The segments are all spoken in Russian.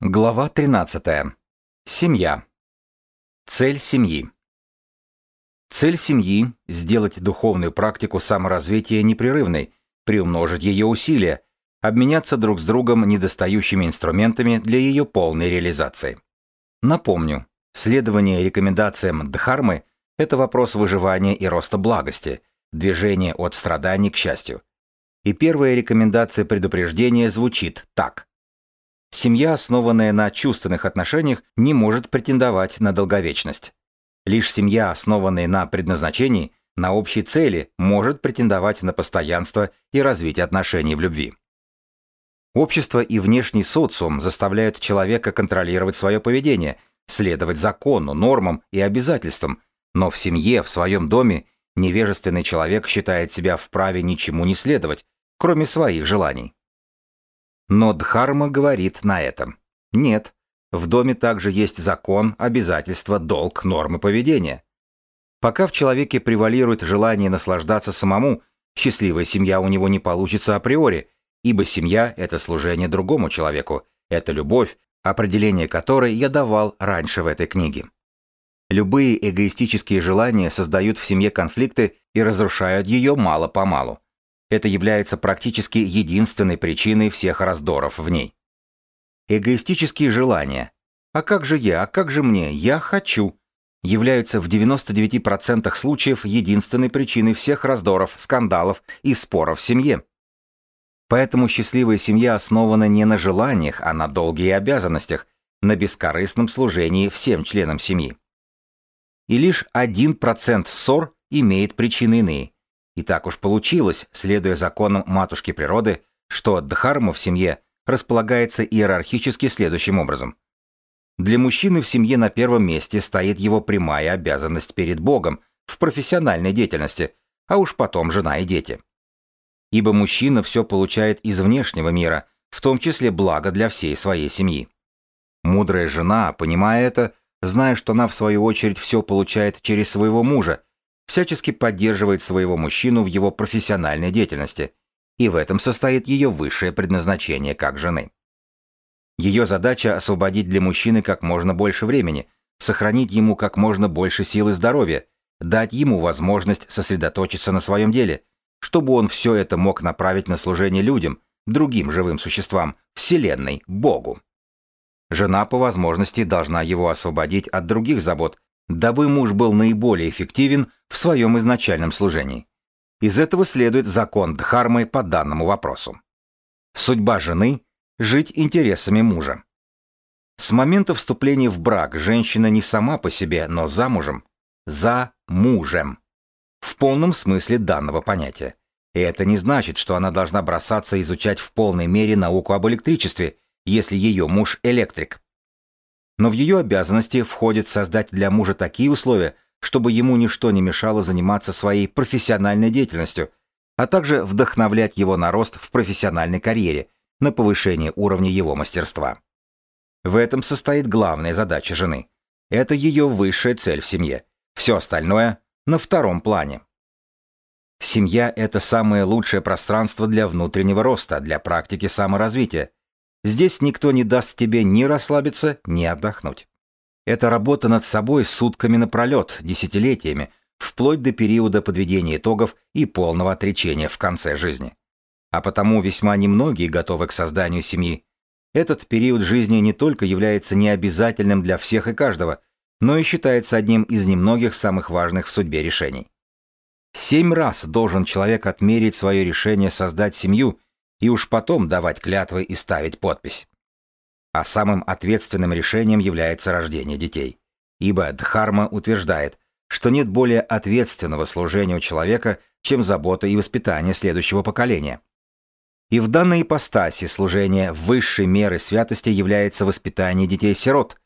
Глава 13. Семья. Цель семьи. Цель семьи – сделать духовную практику саморазвития непрерывной, приумножить ее усилия, обменяться друг с другом недостающими инструментами для ее полной реализации. Напомню, следование рекомендациям Дхармы – это вопрос выживания и роста благости, движение от страданий к счастью. И первая рекомендация предупреждения звучит так. Семья, основанная на чувственных отношениях, не может претендовать на долговечность. Лишь семья, основанная на предназначении, на общей цели, может претендовать на постоянство и развитие отношений в любви. Общество и внешний социум заставляют человека контролировать свое поведение, следовать закону, нормам и обязательствам, но в семье, в своем доме, невежественный человек считает себя вправе ничему не следовать, кроме своих желаний. Но Дхарма говорит на этом. Нет, в доме также есть закон, обязательства, долг, нормы поведения. Пока в человеке превалирует желание наслаждаться самому, счастливая семья у него не получится априори, ибо семья – это служение другому человеку, это любовь, определение которой я давал раньше в этой книге. Любые эгоистические желания создают в семье конфликты и разрушают ее мало-помалу. Это является практически единственной причиной всех раздоров в ней. Эгоистические желания «а как же я, а как же мне, я хочу» являются в 99% случаев единственной причиной всех раздоров, скандалов и споров в семье. Поэтому счастливая семья основана не на желаниях, а на долге и обязанностях, на бескорыстном служении всем членам семьи. И лишь 1% ссор имеет причины иные, и так уж получилось, следуя законам матушки природы, что дхарма в семье располагается иерархически следующим образом. Для мужчины в семье на первом месте стоит его прямая обязанность перед Богом в профессиональной деятельности, а уж потом жена и дети. Ибо мужчина все получает из внешнего мира, в том числе благо для всей своей семьи. Мудрая жена, понимая это, зная, что она в свою очередь все получает через своего мужа, всячески поддерживает своего мужчину в его профессиональной деятельности, и в этом состоит ее высшее предназначение как жены. Ее задача освободить для мужчины как можно больше времени, сохранить ему как можно больше сил и здоровья, дать ему возможность сосредоточиться на своем деле, чтобы он все это мог направить на служение людям, другим живым существам, Вселенной, Богу. Жена по возможности должна его освободить от других забот, дабы муж был наиболее эффективен в своем изначальном служении. Из этого следует закон Дхармы по данному вопросу. Судьба жены – жить интересами мужа. С момента вступления в брак женщина не сама по себе, но замужем. За мужем. В полном смысле данного понятия. И это не значит, что она должна бросаться изучать в полной мере науку об электричестве, если ее муж электрик. Но в ее обязанности входит создать для мужа такие условия, чтобы ему ничто не мешало заниматься своей профессиональной деятельностью, а также вдохновлять его на рост в профессиональной карьере, на повышение уровня его мастерства. В этом состоит главная задача жены. Это ее высшая цель в семье. Все остальное на втором плане. Семья – это самое лучшее пространство для внутреннего роста, для практики саморазвития. Здесь никто не даст тебе ни расслабиться, ни отдохнуть. Это работа над собой сутками напролет, десятилетиями, вплоть до периода подведения итогов и полного отречения в конце жизни. А потому весьма немногие готовы к созданию семьи. Этот период жизни не только является необязательным для всех и каждого, но и считается одним из немногих самых важных в судьбе решений. Семь раз должен человек отмерить свое решение создать семью и уж потом давать клятвы и ставить подпись а самым ответственным решением является рождение детей. Ибо Дхарма утверждает, что нет более ответственного служения у человека, чем забота и воспитание следующего поколения. И в данной ипостаси служение высшей меры святости является воспитание детей-сирот,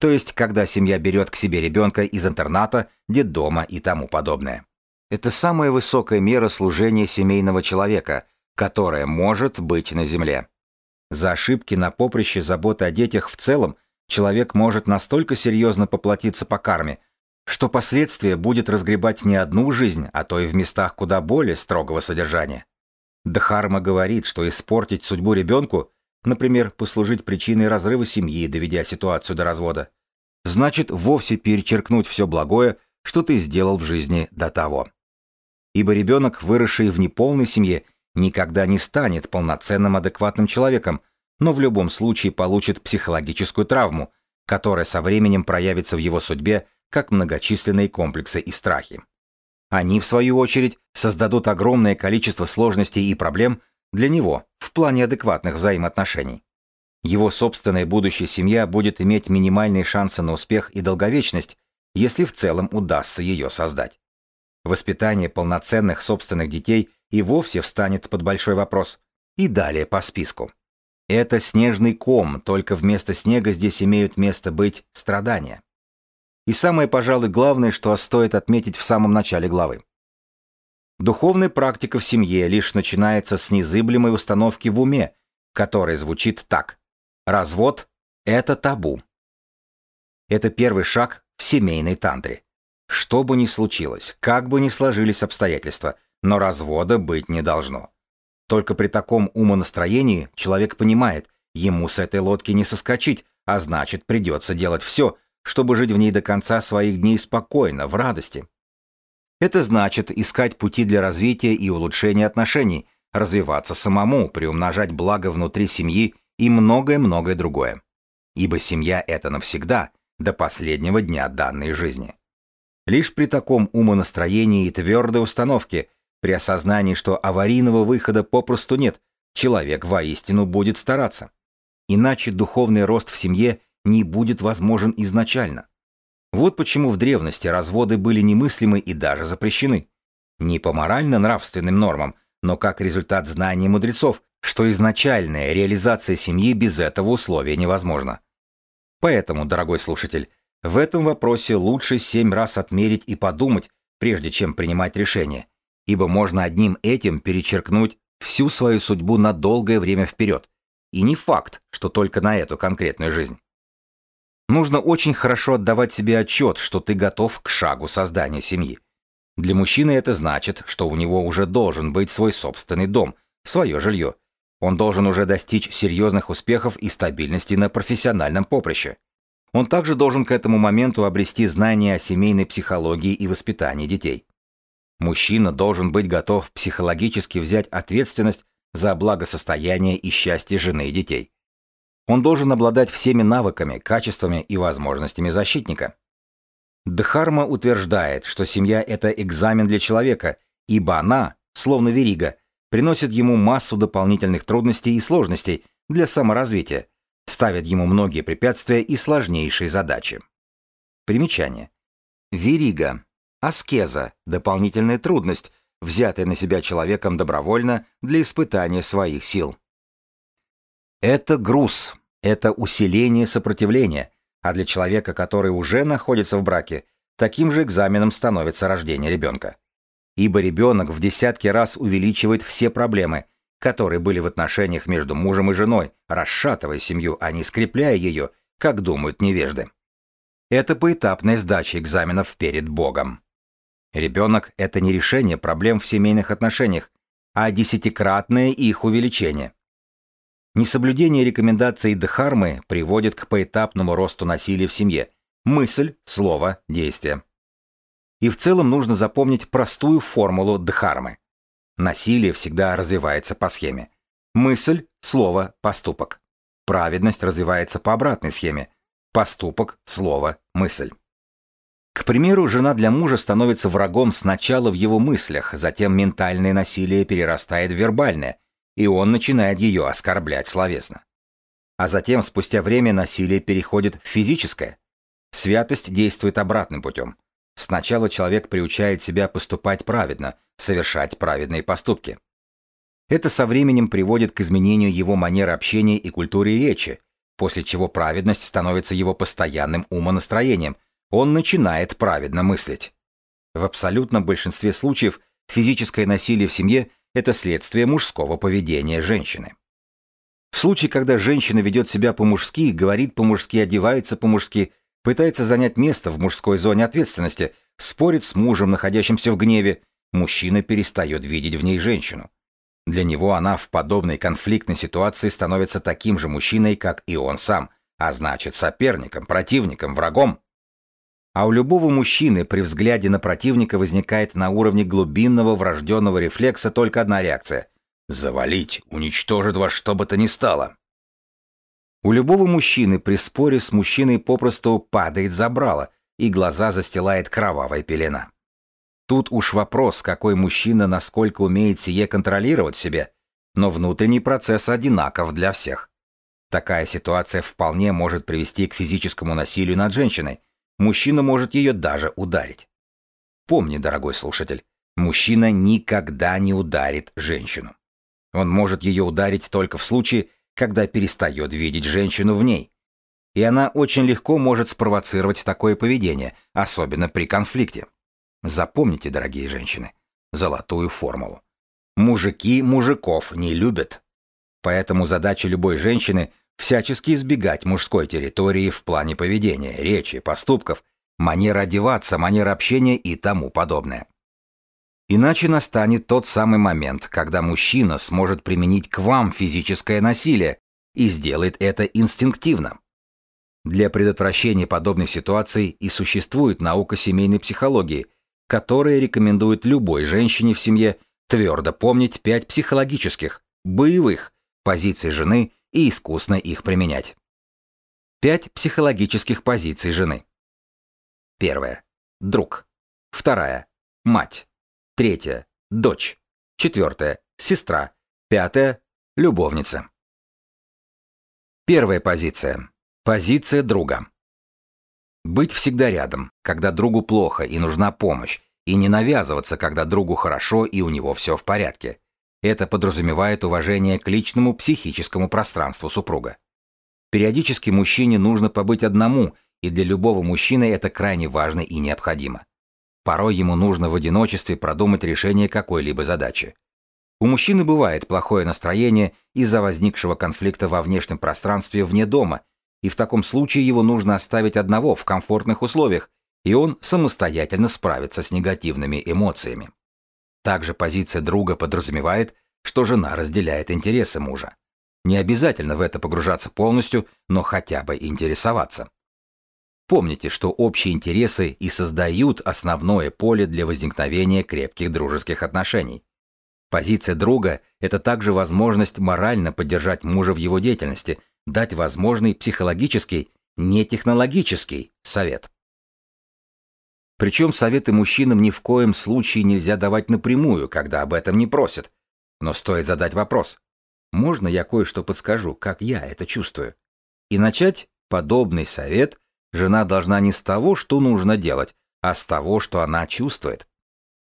то есть когда семья берет к себе ребенка из интерната, детдома и тому подобное. Это самая высокая мера служения семейного человека, которая может быть на земле. За ошибки на поприще заботы о детях в целом человек может настолько серьезно поплатиться по карме, что последствия будет разгребать не одну жизнь, а то и в местах куда более строгого содержания. Дхарма говорит, что испортить судьбу ребенку например, послужить причиной разрыва семьи, доведя ситуацию до развода, значит вовсе перечеркнуть все благое, что ты сделал в жизни до того. Ибо ребенок, выросший в неполной семье, никогда не станет полноценным адекватным человеком, но в любом случае получит психологическую травму, которая со временем проявится в его судьбе как многочисленные комплексы и страхи. Они, в свою очередь, создадут огромное количество сложностей и проблем для него в плане адекватных взаимоотношений. Его собственная будущая семья будет иметь минимальные шансы на успех и долговечность, если в целом удастся ее создать. Воспитание полноценных собственных детей и вовсе встанет под большой вопрос. И далее по списку. Это снежный ком, только вместо снега здесь имеют место быть страдания. И самое, пожалуй, главное, что стоит отметить в самом начале главы. Духовная практика в семье лишь начинается с незыблемой установки в уме, которая звучит так. Развод – это табу. Это первый шаг в семейной тантре. Что бы ни случилось, как бы ни сложились обстоятельства, но развода быть не должно. Только при таком умонастроении человек понимает, ему с этой лодки не соскочить, а значит придется делать все, чтобы жить в ней до конца своих дней спокойно, в радости. Это значит искать пути для развития и улучшения отношений, развиваться самому, приумножать благо внутри семьи и многое-многое другое. Ибо семья — это навсегда, до последнего дня данной жизни. Лишь при таком умонастроении и твердой установке, при осознании, что аварийного выхода попросту нет, человек воистину будет стараться. Иначе духовный рост в семье не будет возможен изначально. Вот почему в древности разводы были немыслимы и даже запрещены. Не по морально-нравственным нормам, но как результат знаний мудрецов, что изначальная реализация семьи без этого условия невозможна. Поэтому, дорогой слушатель, в этом вопросе лучше семь раз отмерить и подумать, прежде чем принимать решение, ибо можно одним этим перечеркнуть всю свою судьбу на долгое время вперед, и не факт, что только на эту конкретную жизнь. Нужно очень хорошо отдавать себе отчет, что ты готов к шагу создания семьи. Для мужчины это значит, что у него уже должен быть свой собственный дом, свое жилье. Он должен уже достичь серьезных успехов и стабильности на профессиональном поприще. Он также должен к этому моменту обрести знания о семейной психологии и воспитании детей. Мужчина должен быть готов психологически взять ответственность за благосостояние и счастье жены и детей. Он должен обладать всеми навыками, качествами и возможностями защитника. Дхарма утверждает, что семья – это экзамен для человека, ибо она, словно верига, приносит ему массу дополнительных трудностей и сложностей для саморазвития, ставит ему многие препятствия и сложнейшие задачи. Примечание. Верига. Аскеза. Дополнительная трудность, взятая на себя человеком добровольно для испытания своих сил. Это груз, это усиление сопротивления, а для человека, который уже находится в браке, таким же экзаменом становится рождение ребенка. Ибо ребенок в десятки раз увеличивает все проблемы, которые были в отношениях между мужем и женой, расшатывая семью, а не скрепляя ее, как думают невежды. Это поэтапная сдача экзаменов перед Богом. Ребенок – это не решение проблем в семейных отношениях, а десятикратное их увеличение. Несоблюдение рекомендаций Дхармы приводит к поэтапному росту насилия в семье. Мысль, слово, действие. И в целом нужно запомнить простую формулу Дхармы. Насилие всегда развивается по схеме. Мысль, слово, поступок. Праведность развивается по обратной схеме. Поступок, слово, мысль. К примеру, жена для мужа становится врагом сначала в его мыслях, затем ментальное насилие перерастает в вербальное – и он начинает ее оскорблять словесно. А затем, спустя время, насилие переходит в физическое. Святость действует обратным путем. Сначала человек приучает себя поступать праведно, совершать праведные поступки. Это со временем приводит к изменению его манеры общения и культуры речи, после чего праведность становится его постоянным умонастроением, он начинает праведно мыслить. В абсолютном большинстве случаев физическое насилие в семье это следствие мужского поведения женщины. В случае, когда женщина ведет себя по-мужски, говорит по-мужски, одевается по-мужски, пытается занять место в мужской зоне ответственности, спорит с мужем, находящимся в гневе, мужчина перестает видеть в ней женщину. Для него она в подобной конфликтной ситуации становится таким же мужчиной, как и он сам, а значит соперником, противником, врагом. А у любого мужчины при взгляде на противника возникает на уровне глубинного врожденного рефлекса только одна реакция – завалить, уничтожить во что бы то ни стало. У любого мужчины при споре с мужчиной попросту падает забрало, и глаза застилает кровавая пелена. Тут уж вопрос, какой мужчина насколько умеет сие контролировать в себе, но внутренний процесс одинаков для всех. Такая ситуация вполне может привести к физическому насилию над женщиной. Мужчина может ее даже ударить. Помни, дорогой слушатель, мужчина никогда не ударит женщину. Он может ее ударить только в случае, когда перестает видеть женщину в ней. И она очень легко может спровоцировать такое поведение, особенно при конфликте. Запомните, дорогие женщины, золотую формулу. Мужики мужиков не любят. Поэтому задача любой женщины всячески избегать мужской территории в плане поведения, речи, поступков, манера одеваться, манера общения и тому подобное. Иначе настанет тот самый момент, когда мужчина сможет применить к вам физическое насилие и сделает это инстинктивно. Для предотвращения подобной ситуации и существует наука семейной психологии, которая рекомендует любой женщине в семье твердо помнить пять психологических, боевых позиций жены и искусно их применять. Пять психологических позиций жены. Первая. Друг. Вторая. Мать. Третья – дочь. Четвертая – сестра. Пятая – любовница. Первая позиция. Позиция друга. Быть всегда рядом, когда другу плохо и нужна помощь, и не навязываться, когда другу хорошо и у него все в порядке. Это подразумевает уважение к личному психическому пространству супруга. Периодически мужчине нужно побыть одному, и для любого мужчины это крайне важно и необходимо. Порой ему нужно в одиночестве продумать решение какой-либо задачи. У мужчины бывает плохое настроение из-за возникшего конфликта во внешнем пространстве вне дома, и в таком случае его нужно оставить одного в комфортных условиях, и он самостоятельно справится с негативными эмоциями. Также позиция друга подразумевает, что жена разделяет интересы мужа. Не обязательно в это погружаться полностью, но хотя бы интересоваться. Помните, что общие интересы и создают основное поле для возникновения крепких дружеских отношений. Позиция друга – это также возможность морально поддержать мужа в его деятельности, дать возможный психологический, не технологический совет. Причем советы мужчинам ни в коем случае нельзя давать напрямую, когда об этом не просят. Но стоит задать вопрос. Можно я кое-что подскажу, как я это чувствую? И начать подобный совет Жена должна не с того, что нужно делать, а с того, что она чувствует.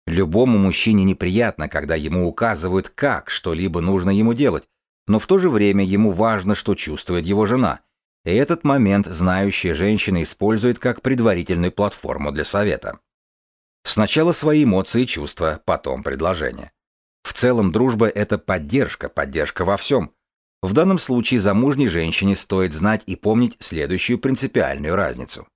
Любому мужчине неприятно, когда ему указывают, как что-либо нужно ему делать, но в то же время ему важно, что чувствует его жена. Этот момент знающая женщина использует как предварительную платформу для совета. Сначала свои эмоции и чувства, потом предложение. В целом дружба – это поддержка, поддержка во всем. В данном случае замужней женщине стоит знать и помнить следующую принципиальную разницу.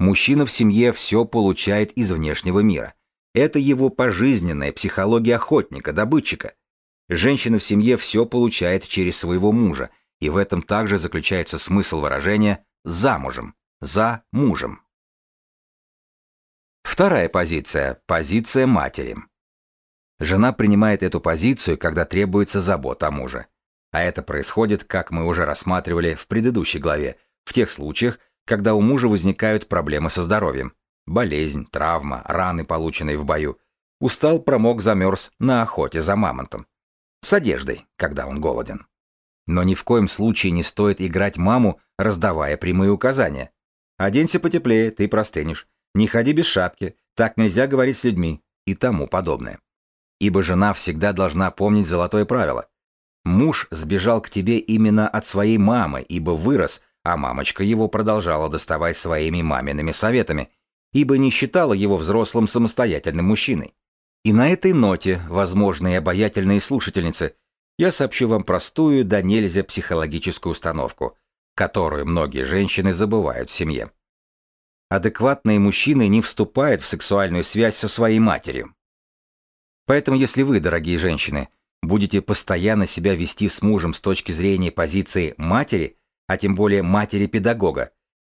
Мужчина в семье все получает из внешнего мира. Это его пожизненная психология охотника-добытчика. Женщина в семье все получает через своего мужа, и в этом также заключается смысл выражения «замужем», «за мужем». Вторая позиция – позиция матери. Жена принимает эту позицию, когда требуется забота о муже. А это происходит, как мы уже рассматривали в предыдущей главе, в тех случаях, когда у мужа возникают проблемы со здоровьем. Болезнь, травма, раны, полученные в бою. Устал, промок, замерз на охоте за мамонтом. С одеждой, когда он голоден. Но ни в коем случае не стоит играть маму, раздавая прямые указания. «Оденься потеплее, ты простынешь. Не ходи без шапки, так нельзя говорить с людьми» и тому подобное. Ибо жена всегда должна помнить золотое правило. Муж сбежал к тебе именно от своей мамы, ибо вырос, а мамочка его продолжала доставать своими мамиными советами, ибо не считала его взрослым самостоятельным мужчиной. И на этой ноте, возможные обаятельные слушательницы, я сообщу вам простую да нельзя психологическую установку, которую многие женщины забывают в семье. Адекватные мужчины не вступают в сексуальную связь со своей матерью. Поэтому если вы, дорогие женщины, будете постоянно себя вести с мужем с точки зрения позиции матери, а тем более матери-педагога,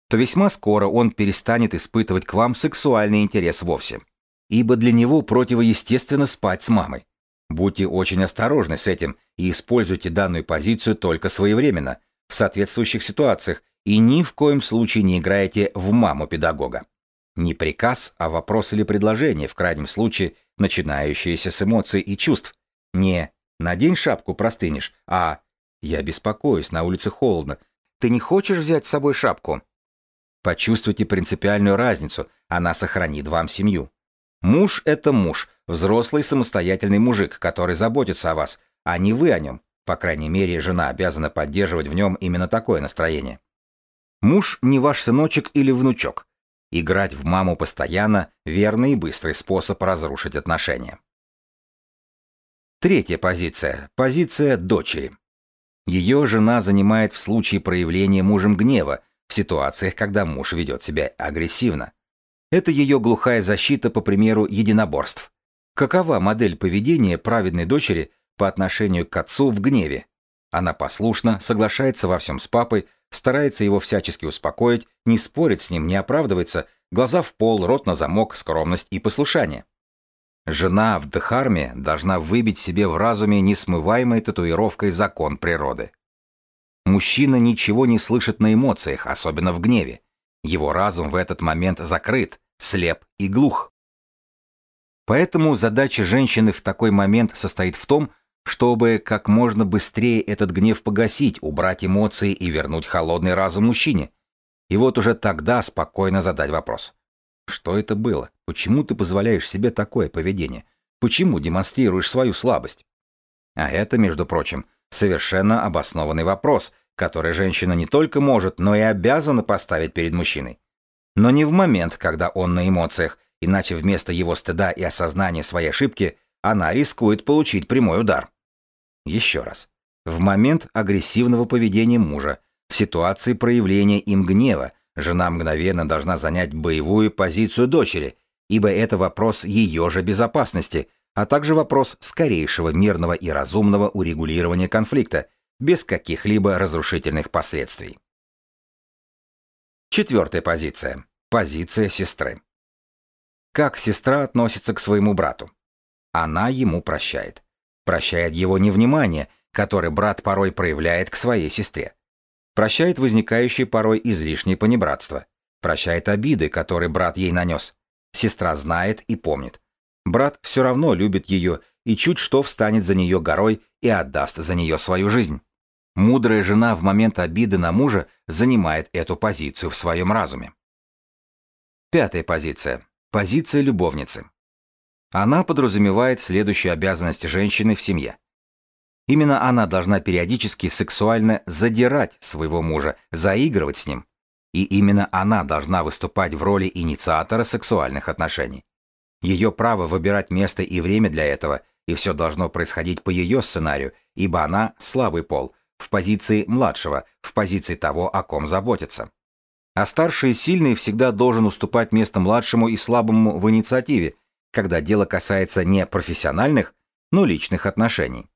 то весьма скоро он перестанет испытывать к вам сексуальный интерес вовсе. Ибо для него противоестественно спать с мамой. Будьте очень осторожны с этим и используйте данную позицию только своевременно, в соответствующих ситуациях, и ни в коем случае не играйте в маму педагога. Не приказ, а вопрос или предложение, в крайнем случае, начинающееся с эмоций и чувств. Не «надень шапку, простынешь», а «я беспокоюсь, на улице холодно, ты не хочешь взять с собой шапку?» Почувствуйте принципиальную разницу, она сохранит вам семью. Муж – это муж, взрослый самостоятельный мужик, который заботится о вас, а не вы о нем. По крайней мере, жена обязана поддерживать в нем именно такое настроение. Муж не ваш сыночек или внучок. Играть в маму постоянно – верный и быстрый способ разрушить отношения. Третья позиция – позиция дочери. Ее жена занимает в случае проявления мужем гнева, в ситуациях, когда муж ведет себя агрессивно. Это ее глухая защита по примеру единоборств. Какова модель поведения праведной дочери по отношению к отцу в гневе? Она послушна, соглашается во всем с папой, старается его всячески успокоить, не спорит с ним, не оправдывается, глаза в пол, рот на замок, скромность и послушание. Жена в Дхарме должна выбить себе в разуме несмываемой татуировкой закон природы. Мужчина ничего не слышит на эмоциях, особенно в гневе. Его разум в этот момент закрыт, слеп и глух. Поэтому задача женщины в такой момент состоит в том, чтобы как можно быстрее этот гнев погасить, убрать эмоции и вернуть холодный разум мужчине. И вот уже тогда спокойно задать вопрос. Что это было? Почему ты позволяешь себе такое поведение? Почему демонстрируешь свою слабость? А это, между прочим, совершенно обоснованный вопрос, который женщина не только может, но и обязана поставить перед мужчиной. Но не в момент, когда он на эмоциях, иначе вместо его стыда и осознания своей ошибки она рискует получить прямой удар. Еще раз. В момент агрессивного поведения мужа, в ситуации проявления им гнева, жена мгновенно должна занять боевую позицию дочери, ибо это вопрос ее же безопасности, а также вопрос скорейшего мирного и разумного урегулирования конфликта, без каких-либо разрушительных последствий. Четвертая позиция. Позиция сестры. Как сестра относится к своему брату? Она ему прощает. Прощает его невнимание, которое брат порой проявляет к своей сестре. Прощает возникающее порой излишнее понебратство. Прощает обиды, которые брат ей нанес. Сестра знает и помнит. Брат все равно любит ее и чуть что встанет за нее горой и отдаст за нее свою жизнь. Мудрая жена в момент обиды на мужа занимает эту позицию в своем разуме. Пятая позиция. Позиция любовницы. Она подразумевает следующую обязанность женщины в семье. Именно она должна периодически сексуально задирать своего мужа, заигрывать с ним. И именно она должна выступать в роли инициатора сексуальных отношений. Ее право выбирать место и время для этого, и все должно происходить по ее сценарию, ибо она слабый пол, в позиции младшего, в позиции того, о ком заботится. А старший и сильный всегда должен уступать место младшему и слабому в инициативе, когда дело касается не профессиональных, но личных отношений.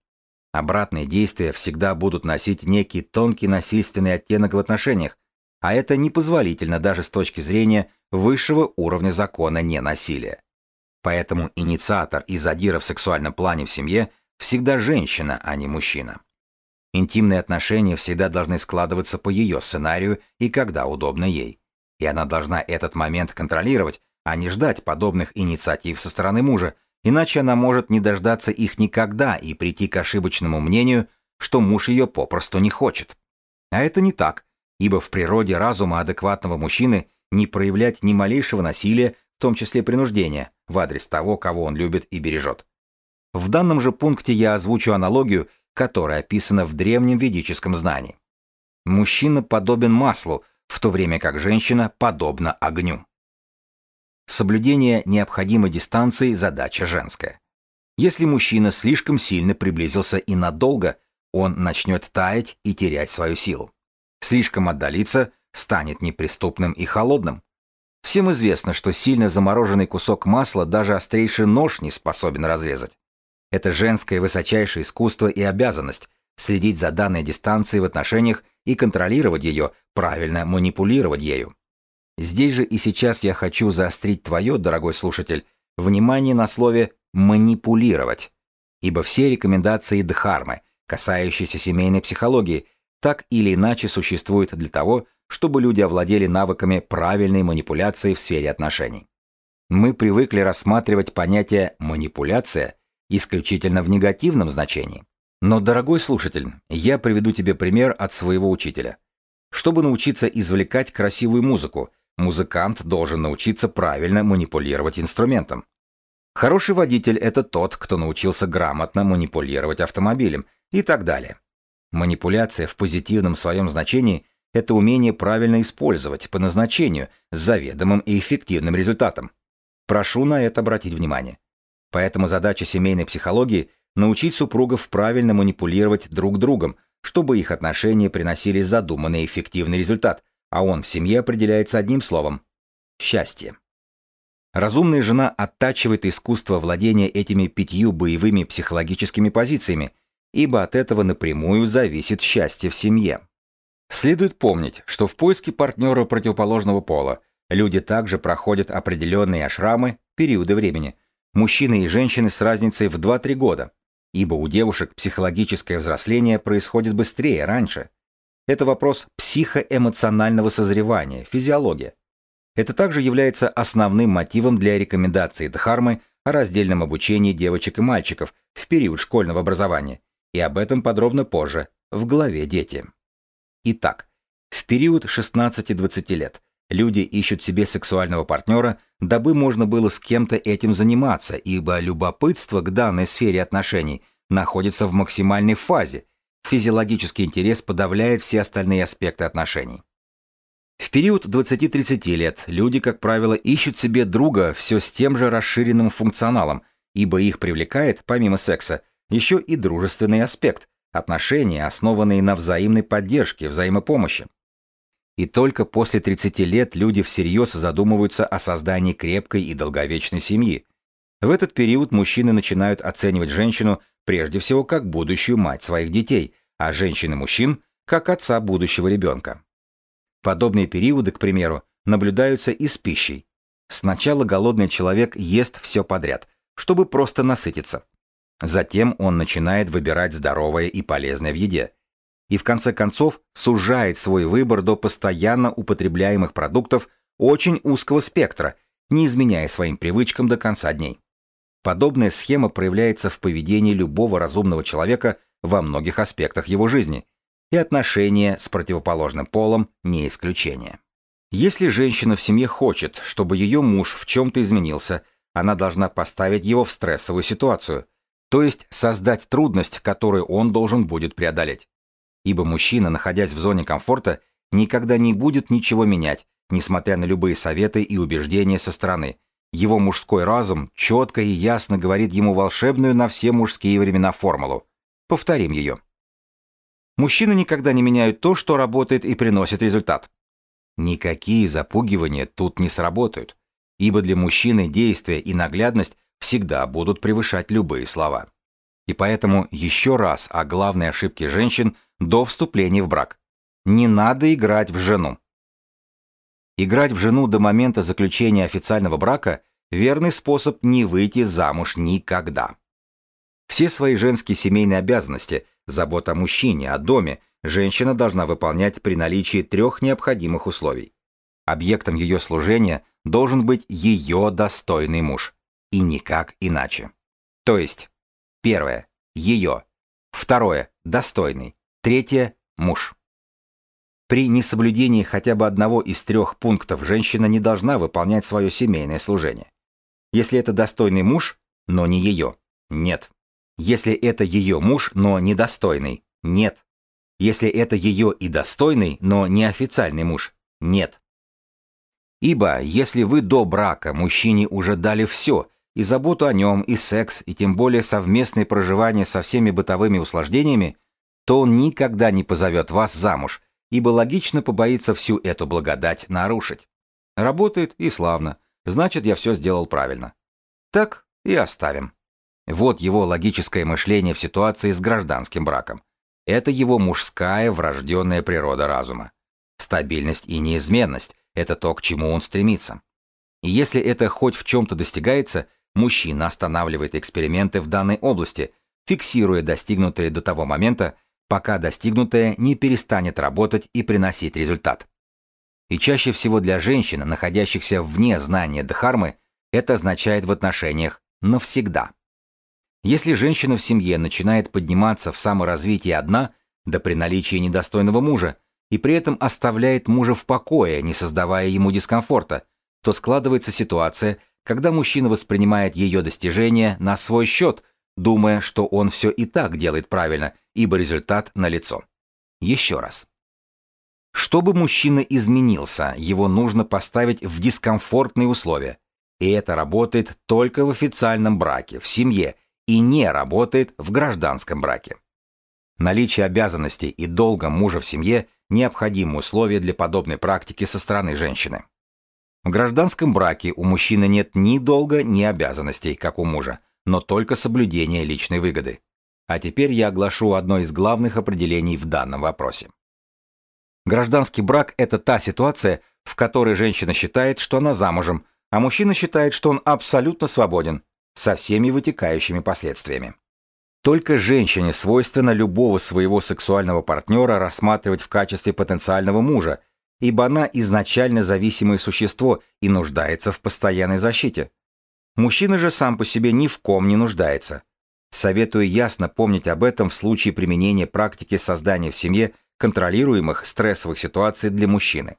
Обратные действия всегда будут носить некий тонкий насильственный оттенок в отношениях, а это непозволительно даже с точки зрения высшего уровня закона ненасилия. Поэтому инициатор и задира в сексуальном плане в семье всегда женщина, а не мужчина. Интимные отношения всегда должны складываться по ее сценарию и когда удобно ей. И она должна этот момент контролировать, а не ждать подобных инициатив со стороны мужа, иначе она может не дождаться их никогда и прийти к ошибочному мнению, что муж ее попросту не хочет. А это не так, ибо в природе разума адекватного мужчины не проявлять ни малейшего насилия, в том числе принуждения, в адрес того, кого он любит и бережет. В данном же пункте я озвучу аналогию которое описано в древнем ведическом знании. Мужчина подобен маслу, в то время как женщина подобна огню. Соблюдение необходимой дистанции – задача женская. Если мужчина слишком сильно приблизился и надолго, он начнет таять и терять свою силу. Слишком отдалиться – станет неприступным и холодным. Всем известно, что сильно замороженный кусок масла даже острейший нож не способен разрезать. Это женское высочайшее искусство и обязанность следить за данной дистанцией в отношениях и контролировать ее, правильно манипулировать ею. Здесь же и сейчас я хочу заострить твое, дорогой слушатель, внимание на слове «манипулировать», ибо все рекомендации Дхармы, касающиеся семейной психологии, так или иначе существуют для того, чтобы люди овладели навыками правильной манипуляции в сфере отношений. Мы привыкли рассматривать понятие «манипуляция» исключительно в негативном значении. Но, дорогой слушатель, я приведу тебе пример от своего учителя. Чтобы научиться извлекать красивую музыку, музыкант должен научиться правильно манипулировать инструментом. Хороший водитель – это тот, кто научился грамотно манипулировать автомобилем и так далее. Манипуляция в позитивном своем значении – это умение правильно использовать по назначению с заведомым и эффективным результатом. Прошу на это обратить внимание. Поэтому задача семейной психологии – научить супругов правильно манипулировать друг другом, чтобы их отношения приносили задуманный эффективный результат, а он в семье определяется одним словом – счастье. Разумная жена оттачивает искусство владения этими пятью боевыми психологическими позициями, ибо от этого напрямую зависит счастье в семье. Следует помнить, что в поиске партнера противоположного пола люди также проходят определенные ашрамы, периоды времени, мужчины и женщины с разницей в 2-3 года, ибо у девушек психологическое взросление происходит быстрее, раньше. Это вопрос психоэмоционального созревания, физиология. Это также является основным мотивом для рекомендации Дхармы о раздельном обучении девочек и мальчиков в период школьного образования, и об этом подробно позже, в главе «Дети». Итак, в период 16-20 лет люди ищут себе сексуального партнера, дабы можно было с кем-то этим заниматься, ибо любопытство к данной сфере отношений находится в максимальной фазе, физиологический интерес подавляет все остальные аспекты отношений. В период 20-30 лет люди, как правило, ищут себе друга все с тем же расширенным функционалом, ибо их привлекает, помимо секса, еще и дружественный аспект, отношения, основанные на взаимной поддержке, взаимопомощи. И только после 30 лет люди всерьез задумываются о создании крепкой и долговечной семьи. В этот период мужчины начинают оценивать женщину прежде всего как будущую мать своих детей, а женщины мужчин – как отца будущего ребенка. Подобные периоды, к примеру, наблюдаются и с пищей. Сначала голодный человек ест все подряд, чтобы просто насытиться. Затем он начинает выбирать здоровое и полезное в еде. И в конце концов сужает свой выбор до постоянно употребляемых продуктов очень узкого спектра, не изменяя своим привычкам до конца дней. Подобная схема проявляется в поведении любого разумного человека во многих аспектах его жизни, и отношения с противоположным полом не исключение. Если женщина в семье хочет, чтобы ее муж в чем-то изменился, она должна поставить его в стрессовую ситуацию, то есть создать трудность, которую он должен будет преодолеть. Ибо мужчина, находясь в зоне комфорта, никогда не будет ничего менять, несмотря на любые советы и убеждения со стороны. Его мужской разум четко и ясно говорит ему волшебную на все мужские времена формулу. Повторим ее. Мужчины никогда не меняют то, что работает и приносит результат. Никакие запугивания тут не сработают, ибо для мужчины действия и наглядность всегда будут превышать любые слова. И поэтому еще раз о главной ошибке женщин до вступления в брак. Не надо играть в жену. Играть в жену до момента заключения официального брака – верный способ не выйти замуж никогда. Все свои женские семейные обязанности, забота о мужчине, о доме, женщина должна выполнять при наличии трех необходимых условий. Объектом ее служения должен быть ее достойный муж. И никак иначе. То есть, первое – ее, второе – достойный, третье – муж. При несоблюдении хотя бы одного из трех пунктов женщина не должна выполнять свое семейное служение. Если это достойный муж, но не ее, нет. Если это ее муж, но недостойный, нет. Если это ее и достойный, но неофициальный муж, нет. Ибо если вы до брака мужчине уже дали все, и заботу о нем, и секс, и тем более совместное проживание со всеми бытовыми усложнениями, то он никогда не позовет вас замуж, ибо логично побоится всю эту благодать нарушить. Работает и славно, значит, я все сделал правильно. Так и оставим. Вот его логическое мышление в ситуации с гражданским браком. Это его мужская врожденная природа разума. Стабильность и неизменность – это то, к чему он стремится. И если это хоть в чем-то достигается, мужчина останавливает эксперименты в данной области, фиксируя достигнутое до того момента, пока достигнутое не перестанет работать и приносить результат. И чаще всего для женщин, находящихся вне знания Дхармы, это означает в отношениях навсегда. Если женщина в семье начинает подниматься в саморазвитие одна, да при наличии недостойного мужа, и при этом оставляет мужа в покое, не создавая ему дискомфорта, то складывается ситуация, когда мужчина воспринимает ее достижения на свой счет, думая, что он все и так делает правильно, ибо результат налицо. Еще раз. Чтобы мужчина изменился, его нужно поставить в дискомфортные условия. И это работает только в официальном браке, в семье, и не работает в гражданском браке. Наличие обязанностей и долга мужа в семье – необходимые условия для подобной практики со стороны женщины. В гражданском браке у мужчины нет ни долга, ни обязанностей, как у мужа, но только соблюдение личной выгоды. А теперь я оглашу одно из главных определений в данном вопросе. Гражданский брак – это та ситуация, в которой женщина считает, что она замужем, а мужчина считает, что он абсолютно свободен, со всеми вытекающими последствиями. Только женщине свойственно любого своего сексуального партнера рассматривать в качестве потенциального мужа, ибо она изначально зависимое существо и нуждается в постоянной защите. Мужчина же сам по себе ни в ком не нуждается. Советую ясно помнить об этом в случае применения практики создания в семье контролируемых стрессовых ситуаций для мужчины.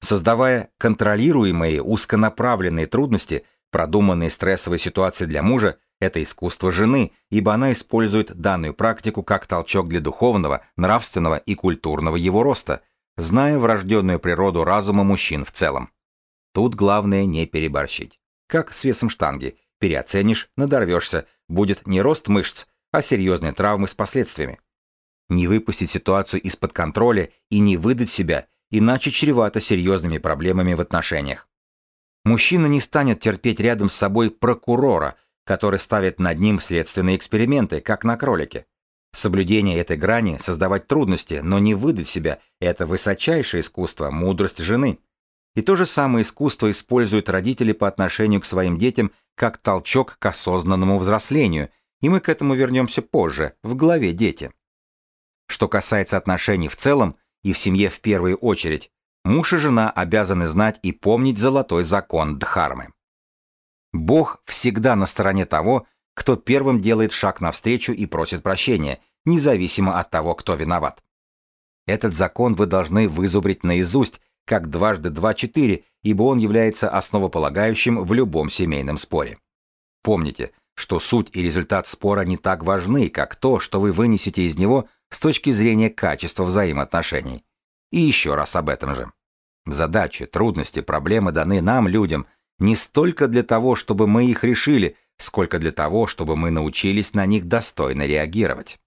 Создавая контролируемые узконаправленные трудности, продуманные стрессовые ситуации для мужа, это искусство жены, ибо она использует данную практику как толчок для духовного, нравственного и культурного его роста, зная врожденную природу разума мужчин в целом. Тут главное не переборщить. Как с весом штанги. Переоценишь, надорвешься, будет не рост мышц, а серьезные травмы с последствиями не выпустить ситуацию из-под контроля и не выдать себя, иначе чревато серьезными проблемами в отношениях. Мужчина не станет терпеть рядом с собой прокурора, который ставит над ним следственные эксперименты, как на кролике. Соблюдение этой грани, создавать трудности, но не выдать себя – это высочайшее искусство, мудрость жены. И то же самое искусство используют родители по отношению к своим детям как толчок к осознанному взрослению, и мы к этому вернемся позже, в главе «Дети». Что касается отношений в целом, и в семье в первую очередь, муж и жена обязаны знать и помнить золотой закон Дхармы. Бог всегда на стороне того, кто первым делает шаг навстречу и просит прощения, независимо от того, кто виноват. Этот закон вы должны вызубрить наизусть, как дважды два четыре, ибо он является основополагающим в любом семейном споре. Помните, что суть и результат спора не так важны, как то, что вы вынесете из него с точки зрения качества взаимоотношений. И еще раз об этом же. Задачи, трудности, проблемы даны нам, людям, не столько для того, чтобы мы их решили, сколько для того, чтобы мы научились на них достойно реагировать.